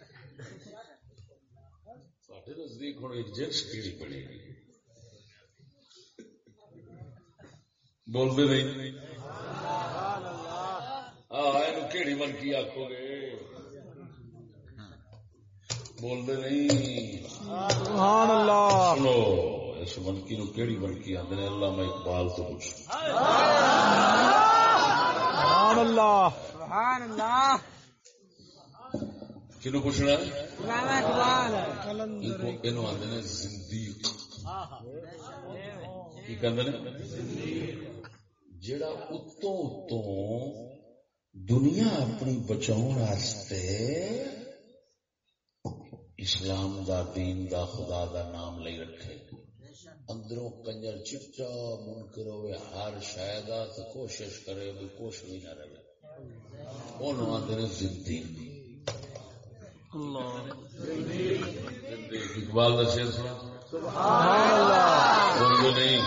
نزدیک ہوں ایک جنس کیڑی پڑے گی بولتے نہیں۔ ہاں کہڑی من کی آخو گے۔ بولتے نہیں۔ سبحان اللہ۔ سنو اس منکی نو کہڑی منکی آدھے اللہ میں اقبال تو پوچھ سبحان اللہ۔ سبحان اللہ۔ کنو پوچھنا اقبال یہ آدھے زندیق کی جڑا اتوں اتوں دنیا اپنی بچاؤ اسلام دا دین دا خدا دا نام لے رکھے اندروں کنجر چچا منکر ہوئے ہر شاید کوشش کرے بھی کچھ بھی نہ رہے انہوں آتے ہیں زندگی جی، اقبال کا شیر سنا نہیں؟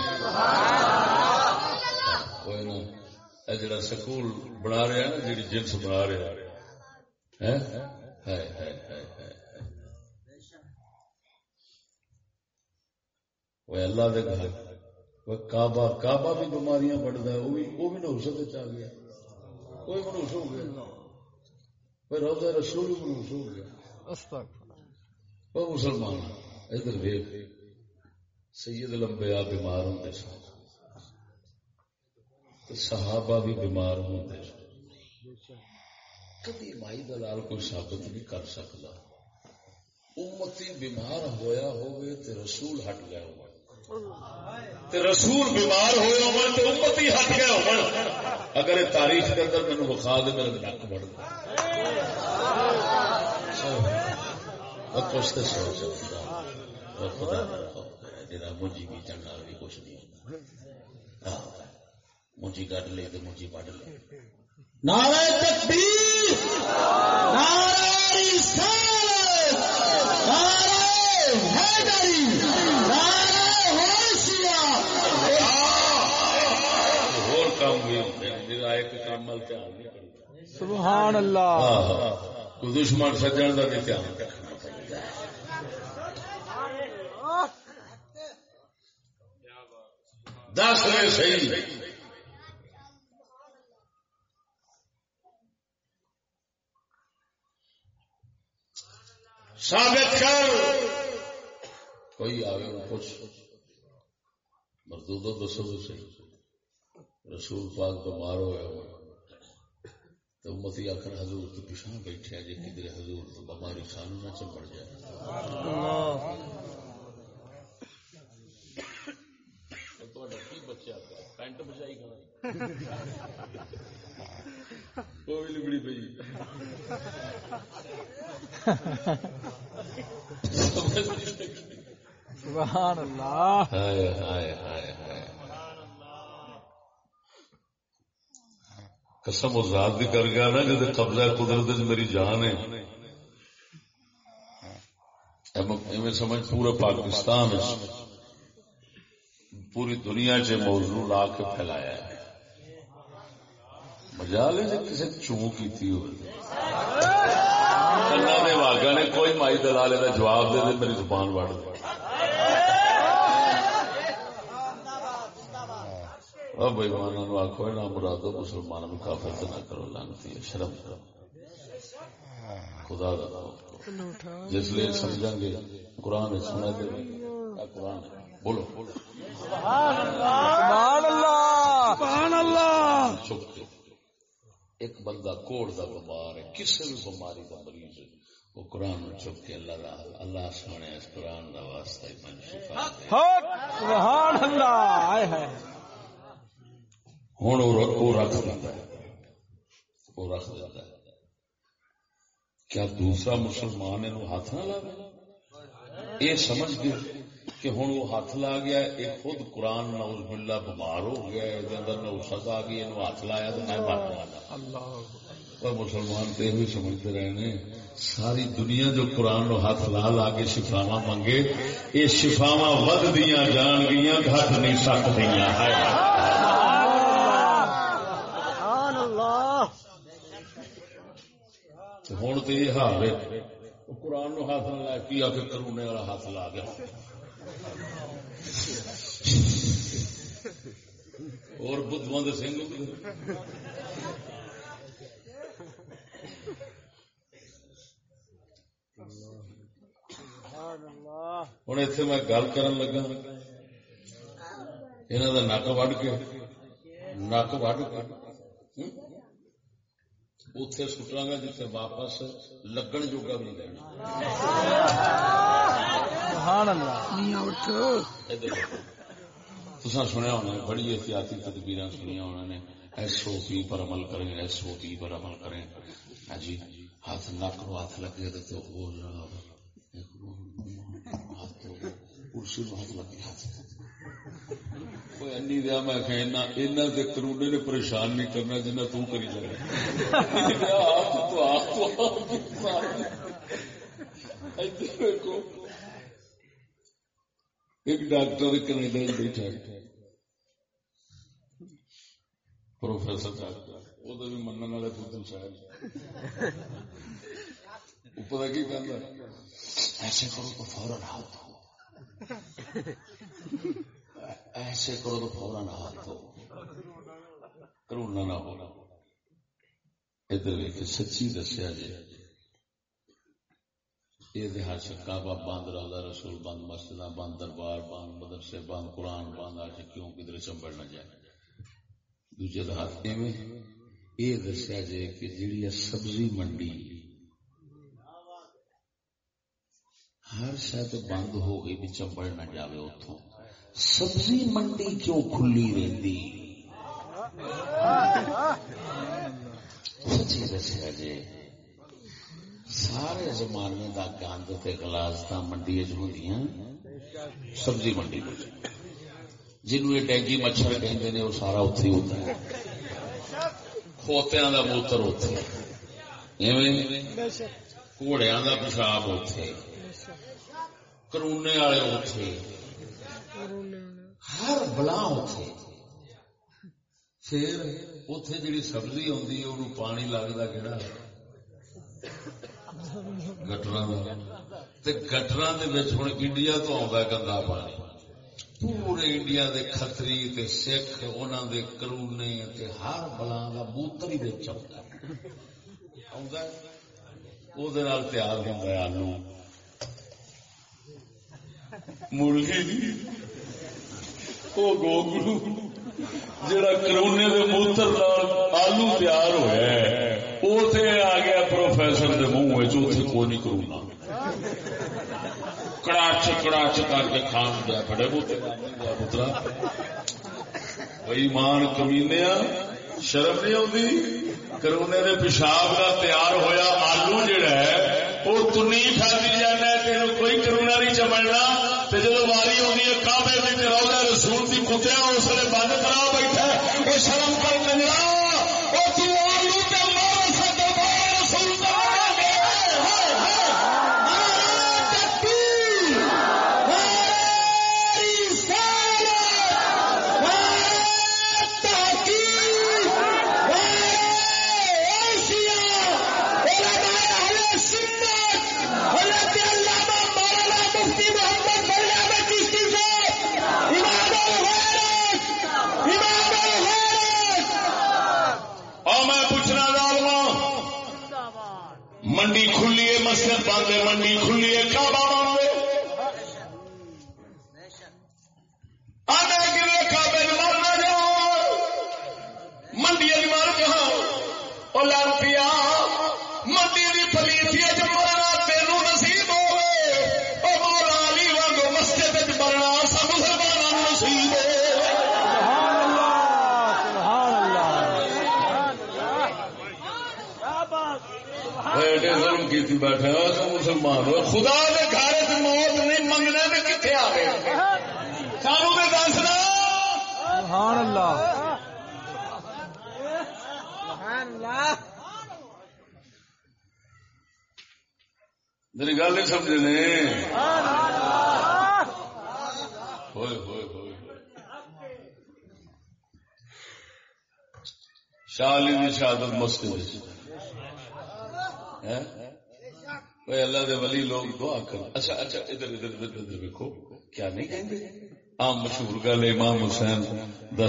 کوئی جڑا سکول بنا رہا ہے نا جی جنس بنا رہا ہے۔ وہ اللہ دے گھر۔ وہ کعبہ کعبہ بھی بیماریاں بڑھتا ہے، وہ بھی وہ بھی نوسط آ گیا۔ کوئی منوس ہو گیا۔ روزہ رسول بھی منوس ہو گیا۔ وہ مسلمان، ادھر ویخ سید لمبیا بیمار ہوتے سن. صحابہ بھی بیمار ہوتے سن. کبھی مائی دلال کوئی ثابت نہیں کر سکتا امتی بیمار ہویا ہوئے تے رسول ہٹ گیا ہو تے رسول بیمار ہوئے ہو تے امتی ہٹ گیا ہو اگر تاریخ کے اندر مینو بخا دے میرا نک بڑھ کچھ تو سوچ سکتا خدا جا مجھے بھی کچھ نہیں ہوتا۔ مجھے کٹ لے تو مجھے پڑھ لے۔ نعرہ تکبیر نعرہ رسالت نعرہ حیدری نعرہ حوثیہ اور کام بھی ہوتے ہیں میرا ایک کام مل دھیان نہیں سبحان اللہ۔ کوئی دشمن سجن کا بھی دھیان دس رہے صحیح۔ ثابت کر۔ کوئی آگے نہ کچھ مردودو دسو تو صحیح۔ رسول پاک بیمار ہوا ہوا تو امتی آخر حضور تو پیچھا بیٹھے جی کدھر حضور تو بیماری خان نہ چمڑ جائے اللہ بچہ پینٹ بچائی وہ بھی لگڑی سبحان اللہ ہائے ہائے ہائے ہائے قسم و ذات بھی کر گیا نا جب قبضہ قدرت میری جان ہے ایویں سمجھ پورا پاکستان وچ پوری دنیا چ موضوع لا کے پھیلایا ہے۔ مجال ہے کسی چوں کی اللہ نے واگا نے کوئی مائی دلالے کا جواب دے دے میری زبان وڑ دے۔ آخو نہ مرادو مسلمانوں میں کافر نہ کرو لانتی ہے شرم کرو۔ خدا دا جس لیے سمجھیں گے قرآن سنا دے قرآن ہے؟ بولو۔ سبحان اللہ۔ سبحان اللہ۔ چپ کے ایک بندہ کوڑ دا بیمار ہے کسی بھی بیماری کا مریض ہے وہ قرآن چپ کے اللہ دا اللہ سونے اس قرآن دا واسطہ ہی من شفا سبحان اللہ۔ آئے ہے ہوں وہ رکھ- دیتا ہے۔ وہ رکھ دیتا ہے۔ کیا دوسرا مسلمان یہ ہاتھ نہ لا یہ سمجھ گئے۔ کہ ہوں وہ ہاتھ لا گیا یہ خود قرآن نوز باللہ بیمار ہو گیا یہ نوسط آ گئی یہ ہاتھ لایا تو میں مر جانا پر مسلمان تو یہ سمجھتے رہے نے ساری دنیا جو قرآن نو ہاتھ لا لا کے شفاوا منگے یہ شفاوا ود دیا جان گیا گھٹ نہیں سکتی سبحان اللہ۔ ہوں تو یہ حال ہے، قرآن نو ہاتھ نہ لا کی آ کے کرونے والا ہاتھ لا گیا؟ اور بدھواں دے سنگھ ہوں اتنے میں گل کرن لگا۔ انہوں کا نک وڈ کے۔ نک وڈ۔ کے اتے سٹا گا جیتے واپس لگن جوگا بھی لینا سنیا ہونا بڑی احتیاطی تدبیر سنیا ہونا نے ایس او پی پر عمل کریں ایس او پی پر عمل کریں جی ہاتھ نک نو ہاتھ لگے تو ہاتھ کرسی ہاتھ لگے ہاتھ انی دیا میں اینا کرونے نے پریشان نہیں کرنا جنہ تو کری جائے آپ تو آپ تو آپ دیکھو ایک ڈاکٹر کینیڈا بیٹھا ہے پروفیسر ڈاکٹر وہ تو بھی منن والے پتل شاید پتا کی کہنا ایسے کرو تو فوراً ہاتھ ایسے کرو تو فوراً ہاتھ دھو۔ کرونا نہ ہونا ادھر ویک سچی دسیا جی۔ یہ دیہات کعبہ بند روزہ رسول بند مسجد بند، دربار بند، مدرسے بند، قرآن بند۔ آج کیوں کدھر چمبڑ نہ جائے؟ دوجے دہات میں یہ دسیا جائے کہ جیڑی سبزی منڈی، ہر شاید بند ہو گئی بھی چمبڑ نہ جاوے اتوں سبزی منڈی کیوں کھلی رہتی؟ سچی دسیا جی سارے زمانے دا گند تے گلاس تا منڈی ہوں سبزی منڈی میں جنوب یہ ڈینگی مچھر کہتے ہیں وہ سارا اتے ہوتا ہے۔ کھوتیا کا موتر اتے گھوڑیا کا پیشاب اتے کرونے والے اتے ہر بلا اتے پھر اتے جی سبزی آتی ہے پانی لگتا کہڑا گٹر گٹر ہوں انڈیا تو آتا گندا پانی۔ پورے انڈیا دے خطری تے سکھ انہوں دے کرونے تے ہر بلا کا موتر ہی چلتا وہ تیار ہوتا ہے آلو مرغی وہ گوگلو جڑا کرونے دے موتر آلو تیار ہوا ہے وہ آ گیا پروفیسر دے منہ چوتھے کو نہیں کرونا کڑاچ کڑاچ کر کے کھان دیا بڑے بوتے پترا بھائی مان کمینے شرم نہیں آتی کرونے دے پیشاب کا تیار ہویا آلو جڑا ہے وہ تنی کھاتی جانا تین کوئی کرونا نہیں چمڑنا جب واری آئی ہے کابے میں روزہ رسول اس لیے بند کرا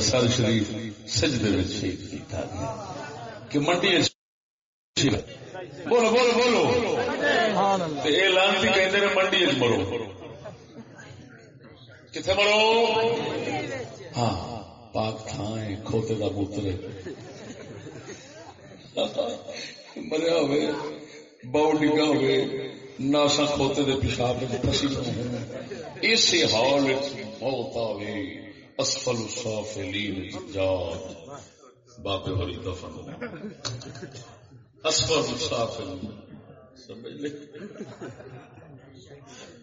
سر شریف سجدے میں شہید کیتا گیا کہ منڈی بولو بولو بولو۔ سبحان اللہ تے اے لانتی کہندے نے منڈی مرو۔ کتنے مرو؟ ہاں پاک تھان کھوتے دا پوتر مریا ہوئے، باؤ ڈگا ہوئے ناسا کھوتے دے پیشاب پسی اسی حال موت آوے۔ اسفل السافلین جات بابے ہوری دفن اسفل السافلین سمجھ لے۔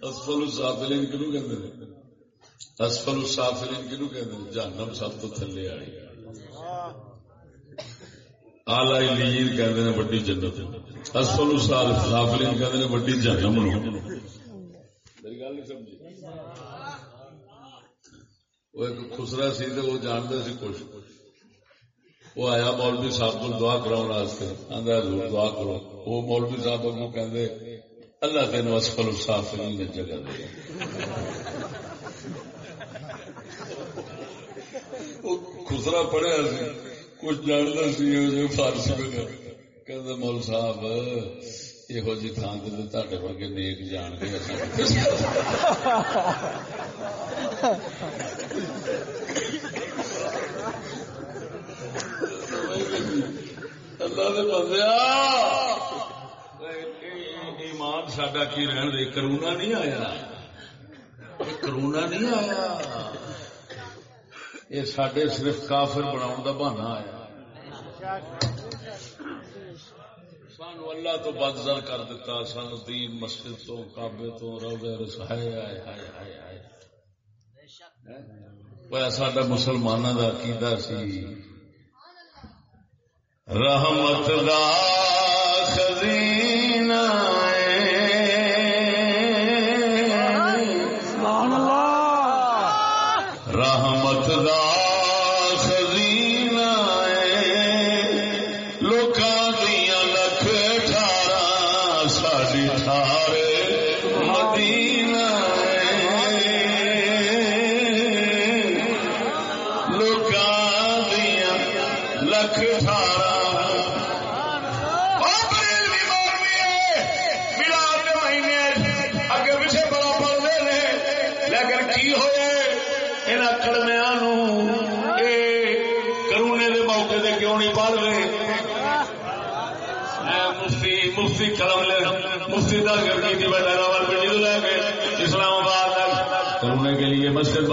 اسفل السافلین کنو کہندے نے؟ اسفل السافلین کنو کہندے نے؟ جہنم سب تو تھلے آئی۔ آلہ لیل کہتے ہیں وڈی جنت۔ اسفل جہنم میری گل نہیں سمجھی؟ وہ ایک خسرا سی تو وہ جانتا سی کچھ۔ وہ آیا مولوی صاحب کو دعا کراؤ واسطے۔ آدھا دعا کرو۔ وہ مولوی صاحب کو کہ اللہ تین اسفل صاف جگہ دے۔ خسرا پڑھیا سی، کچھ جانتا سی فارسی میں کہندا مول صاحب، یہو جی تھان تے تہاڈے نیک جان گے ایمان ساڈا کی رہن دے کرونا نہیں آیا کرونا نہیں آیا یہ سڈے صرف کافر بنا کا بہانا آیا سانو اللہ تو بدزر کر دیتا سانو دین مسجد تو کابے تو روزے رسائے مسلمانوں کا عقیدہ سی رحمت دا خزینہ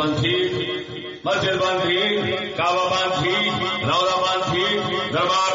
بانسی مسجد بانسی تھی کعبہ بند تھی روزہ دربار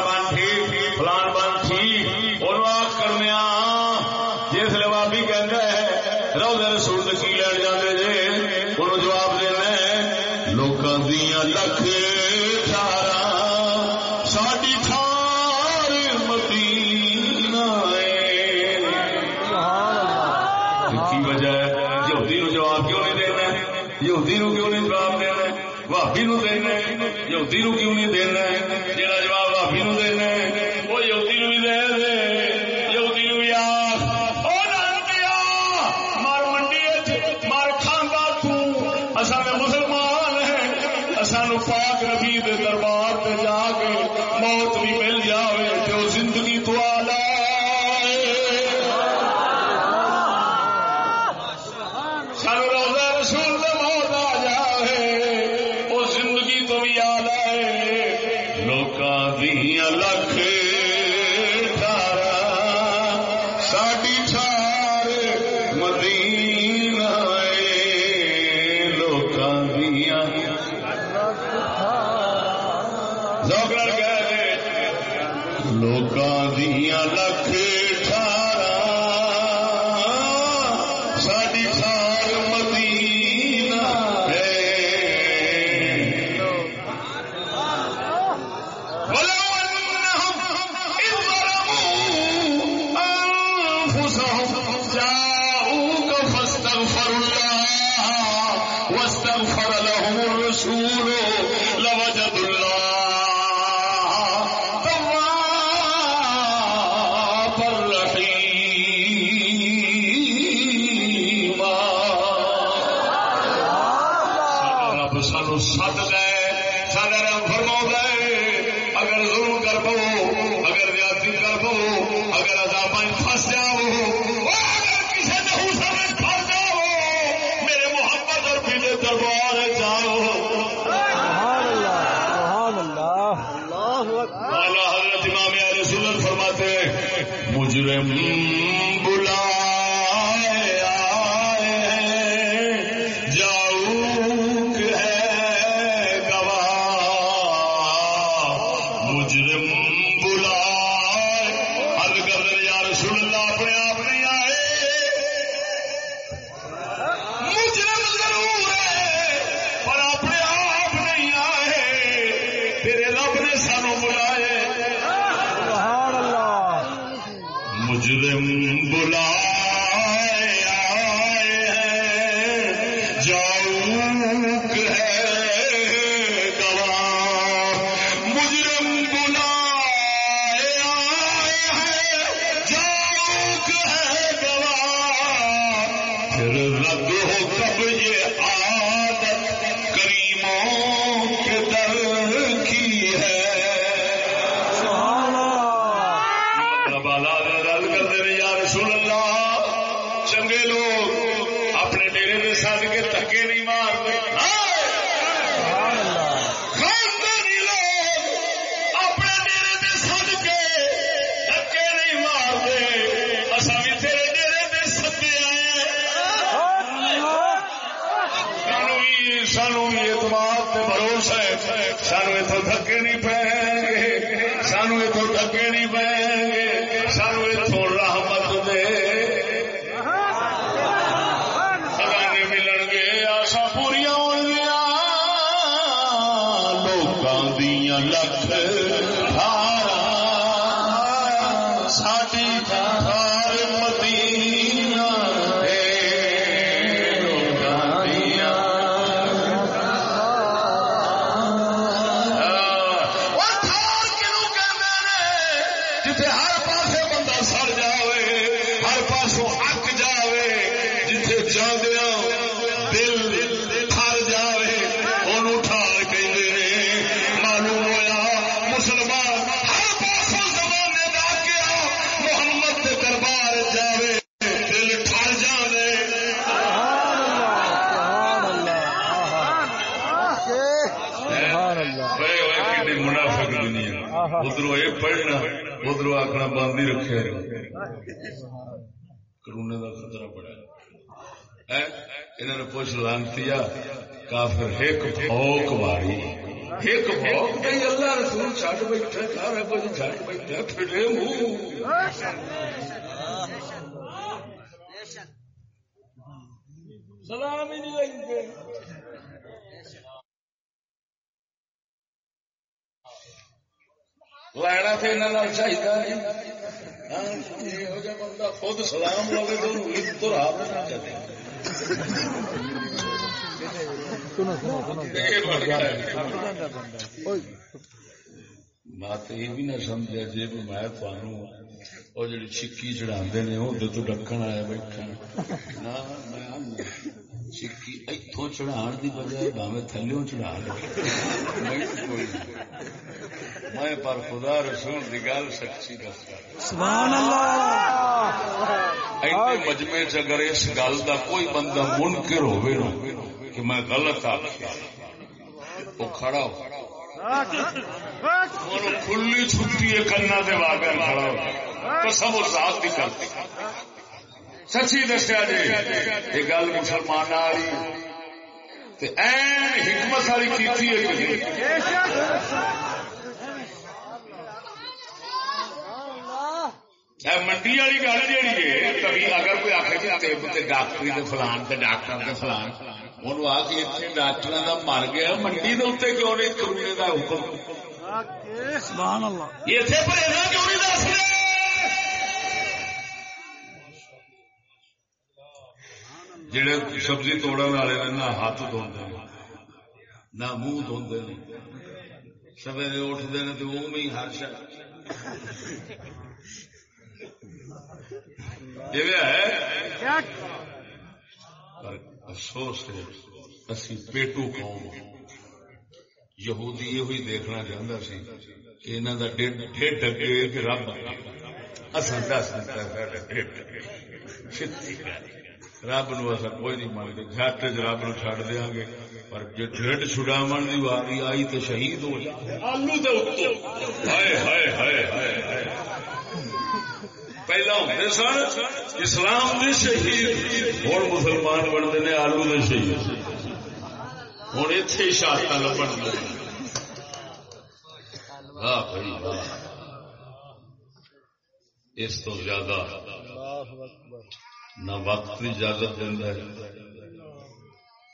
کرونے کا خطرہ بڑا انہوں نے پوچھ لانتی کافر ایک بھوک واری۔ ایک بھوک نہیں اللہ رسول چھٹ بیٹھا، سارا کچھ چھٹ بیٹھا پھٹے منہ سلام ہی نہیں جی لگتے لینا تو یہاں چاہیے نہیں بندہ خود سلام لگے تو آپ بات یہ بھی نہ سمجھا جی میں تمہوں وہ جی چکی چڑھا نے وہ تو ڈکن آیا بیٹھا میں اتوں چڑھان کی بجائے تھلوں چڑھا لو میں پر خدا رسول کی گل سچی اینے مجمے چ اگر اس گل کا کوئی بندہ منکر ہوئے نا کہ میں غلط آخیا وہ کھڑا ہو۔ کھلی چھٹی ہے کنا دے واگر کھڑا ہو۔ قسم و ذات دی کرتے سچی دسیا جی یہ گل مسلمان والی تے این حکمت والی؟ اے منڈی والی گل جیڑی ہے کبھی اگر کوئی تے ڈاکٹری دے فلان تے ڈاکٹر دے فلان آ کے اتنے ڈاکٹر دا مر گیا منڈی دے اتنے کیوں نہیں کرونے دا حکم اتنے پرہیزا کیوں نہیں دس رہے جڑے سبزی توڑن والے نے نہ ہاتھ دھوندے نے، نہ منہ دھوندے نے۔ سویرے اٹھتے ہیں تو وہ میں ہی ہر شا ہے؟ افسوس ہے، اسی پیٹو قوم۔ یہودی یہ ہوئی دیکھنا چاہتا سی کہ انہوں کا ڈیڈ اگے کہ رب۔ اصل دس دتا رب نو اصا کوئی نہیں مانگتے جٹ چ رب نو چڈ دیا گے پر جی ڈیڈ چھڑاو کی واری آئی تو شہید ہو جائے۔ آلو دے اتو ہائے ہائے ہائے ہائے ہائے۔ پہلا ہوتے سن اسلام دے شہید۔ ہوں مسلمان بنتے ہیں آلو دے شہید۔ ہوں اتے شہادت لبن لگ واہ بھائی واہ۔ اس تو زیادہ۔ نہ وقت اجازت دینا ہے،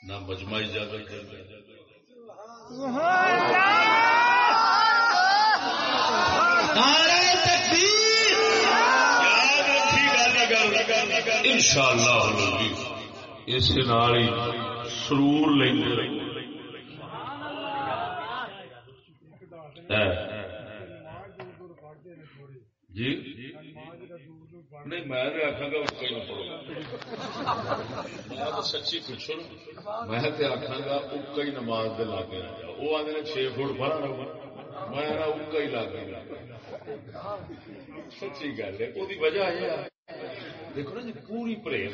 نہ مجمع اجازت دینا ہے۔ ان شاء اللہ اس سرور لیں جی؟ نہیں میں آخا گا کئی نہ پڑھو۔ میں تو سچی پوچھو نا میں آخا گا اکا ہی نماز دے لاگے وہ آدھے چھ فٹ پڑا رہا میں اکا ہی لاگے سچی گل ہے وہ وجہ یہ دیکھو نا جی پوری پرہیز۔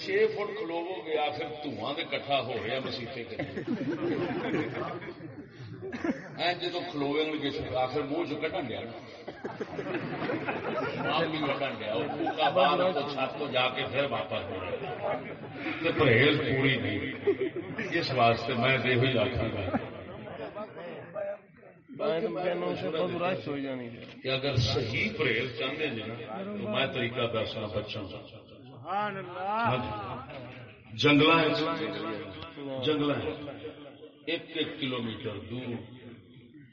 چھ فٹ کھلوو گے آخر دھواں کٹھا ہو رہا مسیطے جدو کھلوے گے آخر منہ چ کٹن گیا کٹن گیا باہر چھت تو جا کے پھر واپس ہو رہا پرہیز پوری نہیں اس واسطے میں یہ آخا کہ اگر صحیح پرہیز چاہتے ہیں نا تو میں طریقہ دسنا بچوں جنگل جنگل ایک ایک کلو میٹر دور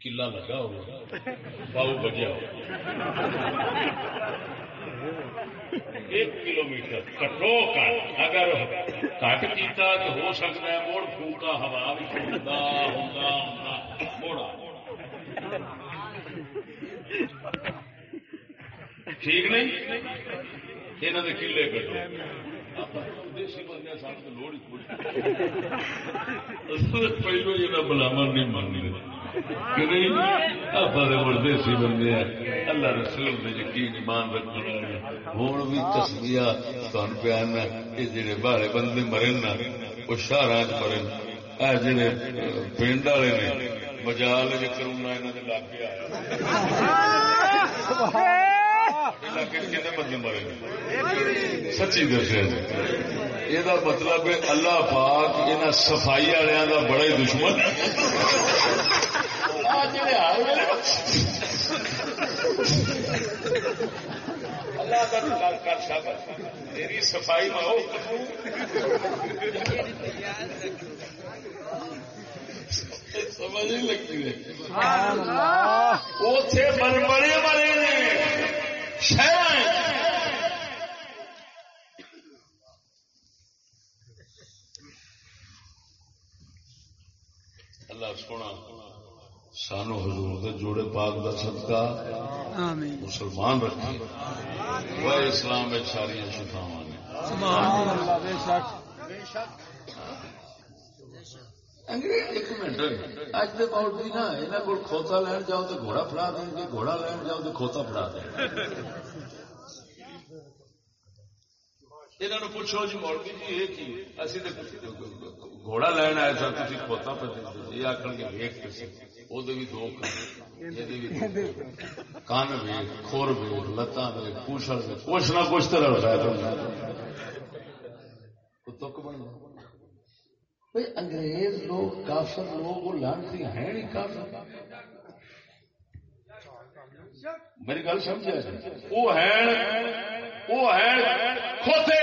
کلا لگا ہو باؤ بجیا ہو۔ ایک کلو میٹر کٹو کٹ اگر کٹ کیتا تو ہو سکتا ہے موڑ پھوکا ہوا بھی پھوکتا موڑا ٹھیک نہیں؟ یہاں کے کلے کٹو دیسی بندے سب کو لوڑ پہلو یہ بلاوا نہیں مانگتے آپ دیسی بندے اللہ۔ رسول یقین ایمان رکھنے والے ہوں بھی تسبیا تمہیں پیار یہ جڑے باہر بندے مرن نا وہ شہر مرن اے جڑے پنڈ والے نے مجال کرونا یہاں کے لاگے آیا بندے مرے سچی دسیا یہ مطلب اللہ پاک یہاں صفائی والوں کا بڑا ہی دشمن تیری صفائی میں سمجھ نہیں لگتی اتے بڑے بڑے شہر اللہ سونا سانو حضور دے جوڑے پاک دا صدقہ مسلمان رکھے وہ اسلام میں ساریا شفاوا ایک منٹ، اج دے نا یہاں کو کھوتا لین جاؤ تو گھوڑا پڑا دیں گے جی، گھوڑا لین جاؤ تو کھوتا پڑا دیں یہ پوچھو جی مولوی جی یہ کی؟ اسی گھوڑا لین آئے سر تھی کھوتا پہ یہ آخر گے ویک کسی وہ بھی دو ویگ ویگ لتان ویگ پوچھل ویگ کچھ نہ کچھ تو لڑتا ہے تک بن بھائی انگریز لوگ، کافر لوگ، وہ لانتی ہیں نہیں کافر؟ میری گل سمجھا وہ ہیں وہ ہیں کھوتے۔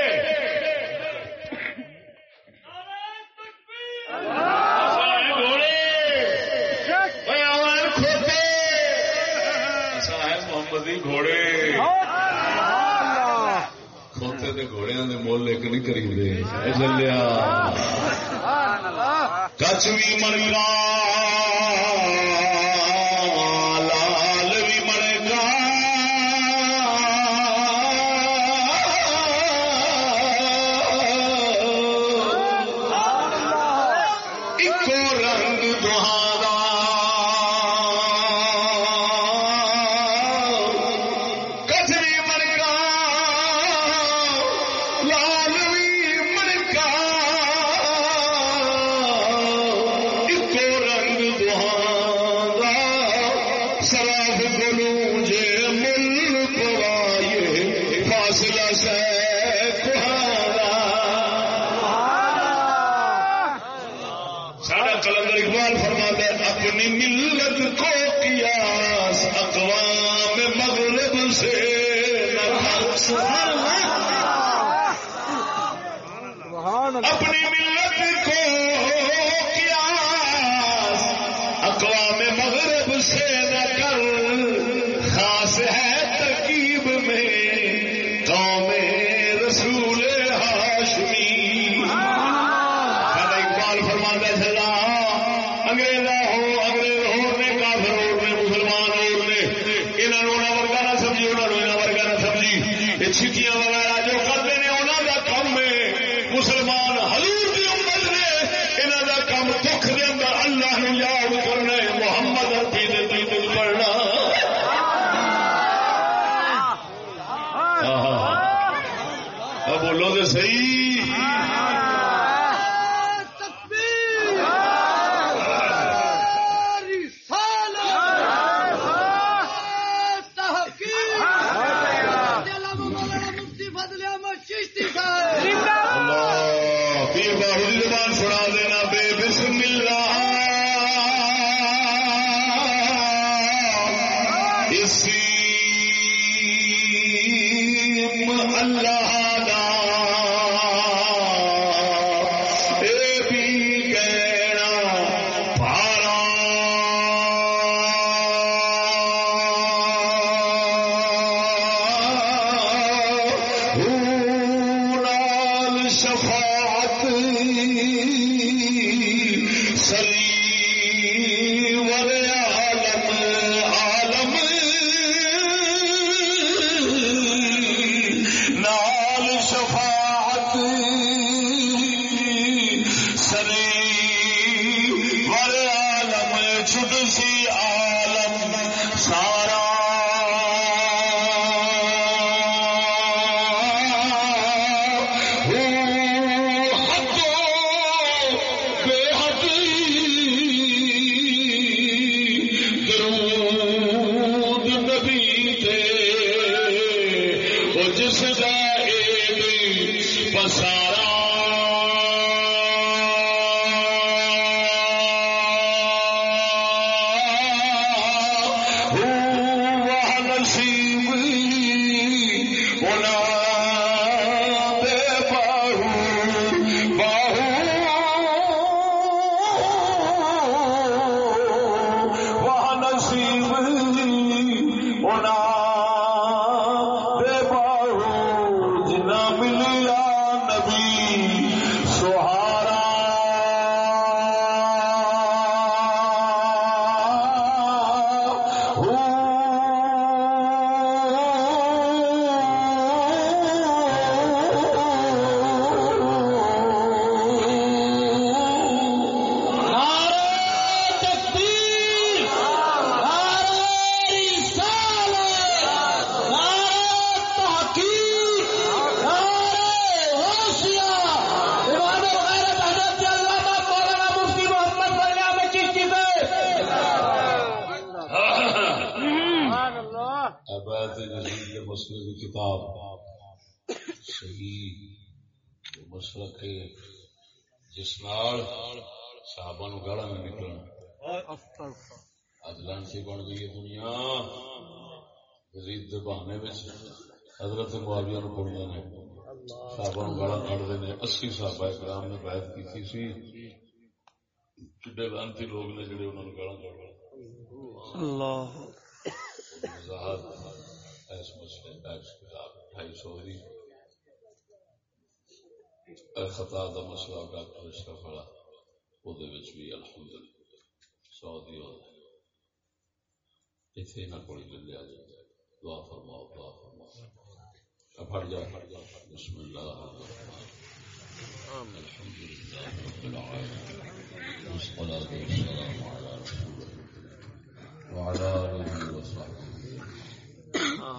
گھوڑے۔ کھوتے دے گھوڑے دے مول ایک نہیں کری چلیا کچھ بھی مرگا زبان سنا دینا بے بسم اللہ۔ دے بہانے وچ حضرت معاویہ نو پڑھدے نے صحابہ نو گاڑا کڈدے نے 80 صحابہ کرام نے بیعت کیتی سی۔ لانتی لوگ نے جڑے انہاں نو گاڑا کڈ اللہ۔ وضاحت اس مسئلے اس کتاب ڈھائی سو دی۔ خطا دا مسئلہ ڈاکٹر اشرف والا وہ بھی الحمدللہ سو دی ہو اتنے لے لیا جائے دعا فرماؤ دعا فرماؤ اب ہٹ جا۔ ہٹ جا بسم اللہ۔ الحمد للہ رب العالمین۔ والصلاة والسلام على رسول الله وعلى آله وصحبه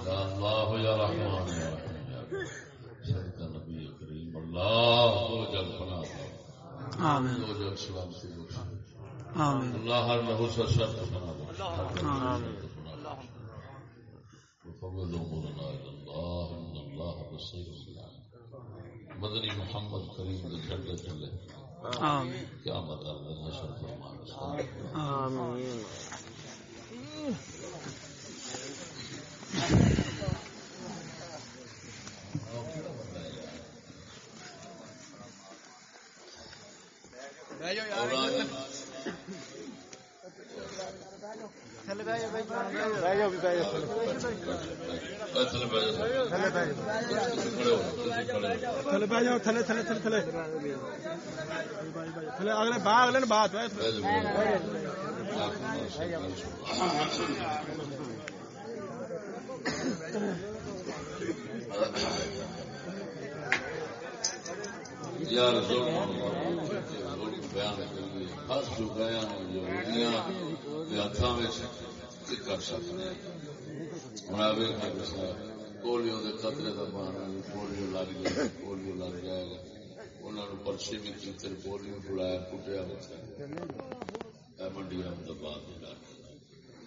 یا اللہ یا رحمان یا رحیم۔ یا رحیم صدق نبی کریم۔ اللہ دو جل فنا آمین۔ دو جل سلام آمین۔ اللہ ہر لہو سے شرط فنا بخش آمین وفوض امورنا الى الله ان الله بصير بالعباد. مدنی محمد کریم دے آمین. کیا مطلب ہے حشر فرمان آمین. تھلے بہ جاؤ تھلے تھلے تھلے تھلے تھلے اگلے با اگلے بات ہے یار بیان جو گیا میں کر سکتے ہوں پولیو کے خطرے کا پانا پولیو لگ جائے پولیو لگ جائے گا انہوں نے پرچے بھی کیتے پولیو بلایا کٹیا منڈی احمدآباد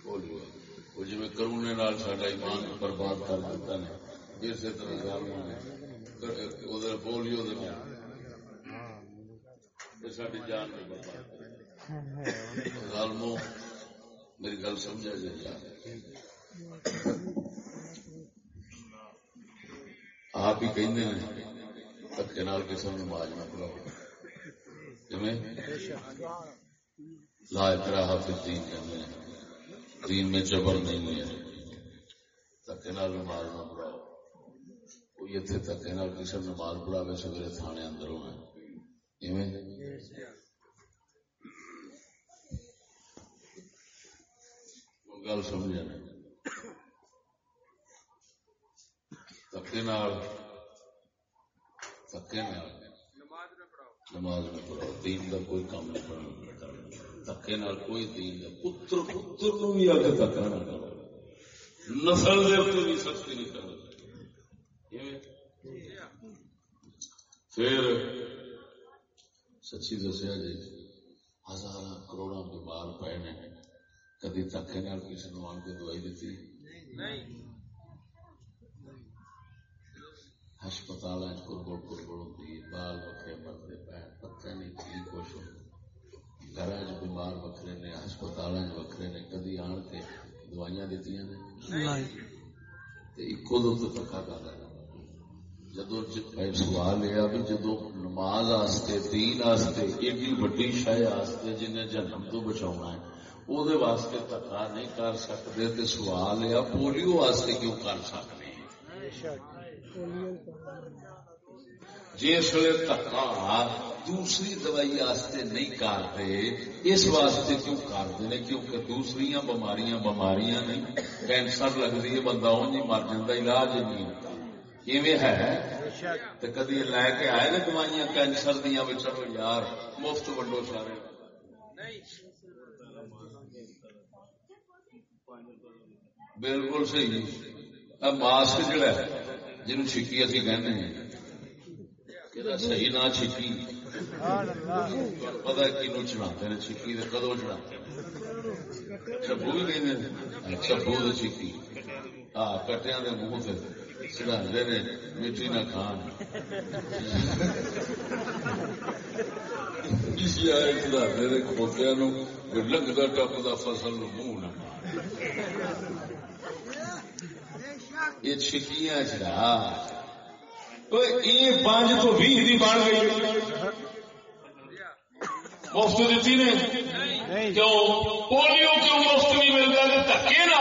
پولیو وہ جی کرونے ایمان برباد کر دیتا نے اسی طرح ظالموں نے۔ پولیو ساری جان برباد ظالموں میری گل سمجھا جائے آپ ہی کہندے ہیں دھکے نال کسی نے نماز نہ پڑھاؤ۔ لا اکراہ فی الدین کہندے ہیں۔ دین میں جبر نہیں ہے۔ دھکے نال نماز نہ پڑھاؤ۔ کوئی اتنے دھکے نال کسی نماز پڑھاوے، سویرے تھانے اندر ہونا ایویں؟ گل سمجھا نہیں نال نال نماز میں پڑھاؤ دین کا کوئی کام نہیں پڑھنا دکے نال کوئی دین کا پتر پتر نو بھی آگے تک نہ کرو نسل دے بھی سختی نہیں کرنا پھر سچی دسیا جی ہزار کروڑا بیمار پے نے کدی دکے نال کسی نو آن کے دوائی دیتی؟ ہسپتال کڑکڑ کڑکڑ ہوتی بال وکھرے مرتے پے پتہ نہیں کی کچھ گھر بیمار وکھرے نے ہسپتال وکھرے نے کدی آن کے دوائیاں دیتی نے ایکو دو تو پکا کر رہا جدو سوال یہ بھی جدو نماز آستے دین آستے ایڈی وڈی شہ آستے جنہیں جنم تو بچاؤنا ہے۔ وہ واسطے دکا نہیں کر سکتے تو سوال یہ پولیو واسطے کیوں کر سکتے جس ویل دکا دوسری دوائی واسطے نہیں کرتے اس واسطے کیوں کرتے ہیں کیونکہ دوسری بماریاں بماریاں نہیں کینسر لگتی ہے بندہ وہ نہیں مر جاتا علاج نہیں ہوتا ایویں ہے تو کدی لے کے آئے نا دوائیاں کینسر دیا چلو یار مفت ونڈو سارے بالکل صحیح ماسک جڑا ہے جنوب چھکی اسی کہنے ہیں صحیح نہ چھکی پتا کنو چڑھا چھکی کدو چڑھا چبو بھی کہ چبو تو چھکی ہاں کٹیا کے منہ سے چڑھاتے نے میٹھی نہ کھان چڑھاتے نے کھوتیا نو لگتا ٹپتا فصل منہ نہ یہ چھکیاں چڑھا پانچ تو بھی بن گئی۔ مفت دیتی نے؟ کیوں؟ پولیو کیوں مفت نہیں ملتا؟ دھکے نہ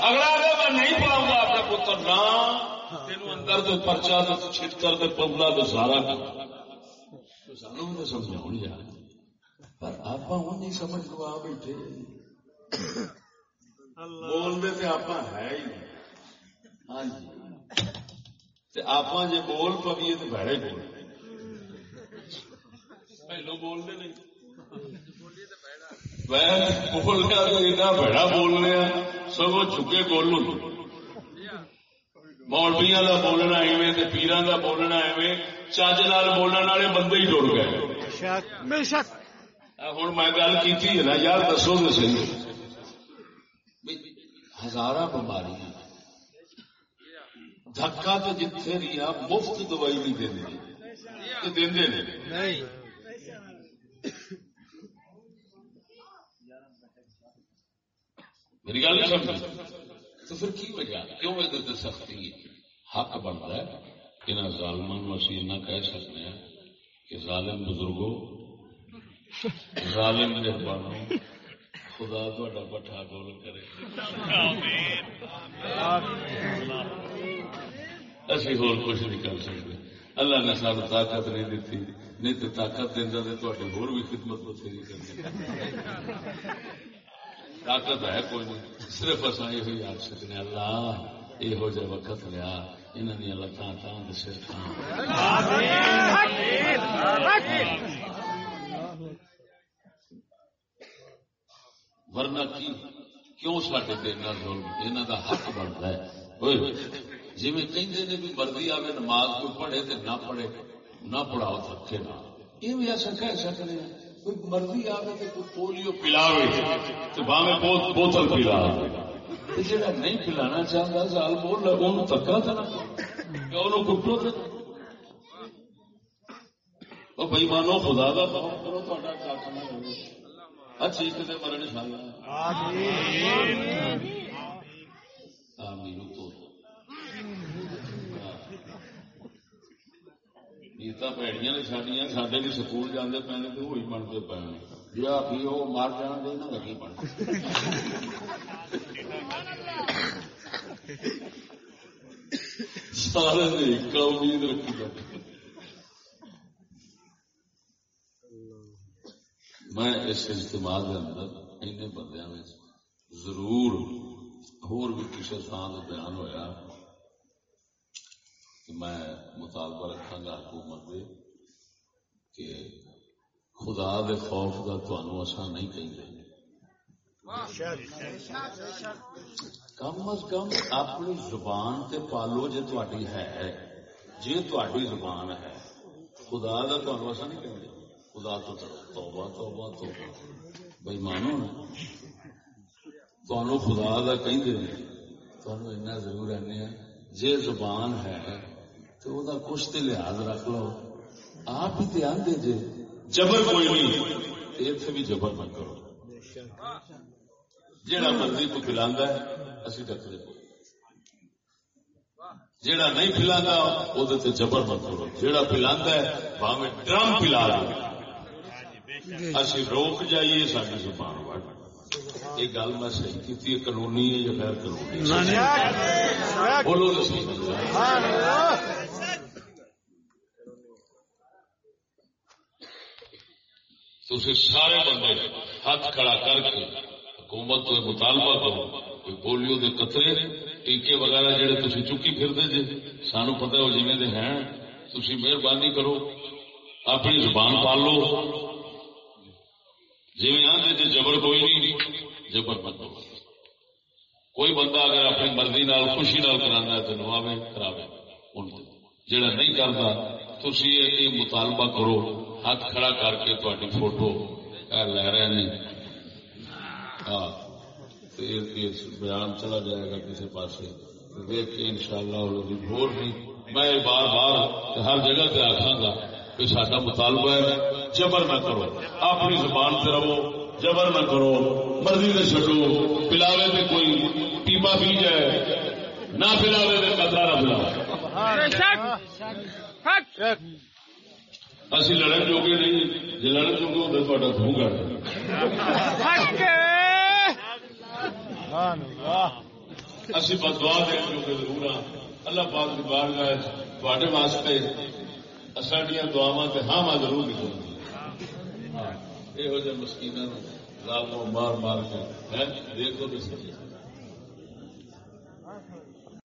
اگلا میں نہیں پڑھاؤں گا اپنے پتر نہ اندر تو پرچا تو چھتر تو پبلا تو سارا۔ سانو سمجھاؤ یار۔ پر آپ نہیں سمجھ کو آ بیٹھے۔ بولتے تو آپ ہے ہی۔ ہاں جی۔ آپ جی بول پویے تو بہڑے بول۔ پہلو بولتے نہیں۔ بول رہا تو ایڈا بہڑا بول رہا سگو چکے بولو مولویا کا بولنا ایویں پیران کا بولنا ایویں چج نال بولنے والے بندے ہی ٹر گئے۔ ہوں میں گل کی نا یار دسو تو صحیح۔ ہزار بیماریاں۔ دھکا تو جتھے رہا مفت دوائی نہیں دے دے میری گل نہیں سمجھ تو پھر کی وجہ؟ کیوں ادھر سختی حق بنتا ہے۔ ان ظالم اسی کہہ سکتے ہیں کہ ظالم بزرگوں ظالم بنو خدا تا پٹھا گول کرے۔ اسی ہور کچھ نہیں کر سکتے۔ اللہ نے سال طاقت نہیں دیتی نہیں تو طاقت دینا تو ہور بھی خدمت بتھیری کرنی طاقت ہے کوئی نہیں، صرف اصا یہ آخ سکتے اللہ یہو جہ وقت لیا انہوں نے لتان تان سر ورنہ کی، کیوں سڈے ظلم؟ یہاں کا حق بنتا ہے۔ جی بھی مرضی آئے نماز کوئی پڑھے تو نہ پڑھے نہ پڑھاؤ تھکے نہ۔ یہ بھی ایسا کہہ سکتے ہیں کوئی مرضی آئے تو کوئی پولیو پلاوے تو باہیں بوتل پلا۔ جا نہیں پلانا چاہتا سال بول تھکا تھا نا۔ کٹو تھا بھائی مانو خدا کا کرو تا اچھی کتنے مرن نیت پیڑیاں نے سڈیا سڈے بھی سکول جانے پے تو وہی بنتے پے جی آپ وہ مار جان دے نہ لگی بن سارے ایک امید رکھی بیٹھے میں اس اجتماع کے اندر ان بندیا ضرور ہور بھی کسی تھان بیان ہویا کہ میں مطالبہ رکھا گا حکومت دے کہ خدا دے خوف کا تمہوں اصا نہیں کہیں گے۔ کم از کم اپنی زبان تے پالو جی تھی ہے جی تھی زبان ہے، خدا کا تمہیں اصا نہیں کہیں گے۔ خدا تو توبہ توبہ توبہ۔ بھائی مانو نا تمہوں خدا کا کہیں دے تمہیں اینا ضرور رہنے ہیں جی زبان ہے تو وہ کچھ تو لحاظ رکھ لو۔ آپ ہی دھیان دے جے۔ جبر کوئی نہیں۔ اتنے بھی جبر نہ کرو۔ جہاں مرضی کو پلا اسی ڈکتے کو جہاں نہیں پلا وہ جبر نہ کرو۔ جہاں پلا ہے ڈرم پلا اسی روک جائیے ساری زبان وٹ یہ گل میں صحیح کی قانونی ہے یا غیر قانونی؟ بولو تو صحیح تھی سارے بندے ہاتھ کھڑا کر کے حکومت کو مطالبہ کرو کہ پولیو دے قطرے ٹیکے وغیرہ جڑے تھی چکی پھرتے جی سانو پتہ ہو جی ہیں۔ تھی مہربانی کرو، اپنی زبان پال لو۔ جی آدھے جی جبر کوئی نہیں، جبر مت کرو کوئی بندہ اگر اپنی مرضی نال، خوشی نال کرانا ہے تو نواوے کراوے۔ جڑا نہیں کرتا تھی یہ مطالبہ کرو۔ ہاتھ کھڑا کر کے تاری فوٹو لے رہے ہیں ہاں بیان چلا جائے گا کسی پاس دیکھ کے ان شاء اللہ بور میں بار بار ہر جگہ پہ آخا گا کہ سڈا مطالبہ ہے جبر نہ کرو اپنی زبان سے رہو جبر نہ کرو مرضی سے چڈو پلاوے میں کوئی پیپا پی جائے نہ پلاوے میں قطرہ نہ پلاوے اسی لڑن جوگے نہیں جی لڑن جوگے ہوتے تا خون کر اسی دین جوگے ضرور ہاں اللہ پاک کی بار گاہ تے واسطے سڈیا دعوا ہاں ضرور نکل یہو جہ مسکین لالوں مار مار کے دیکھو بھی صحیح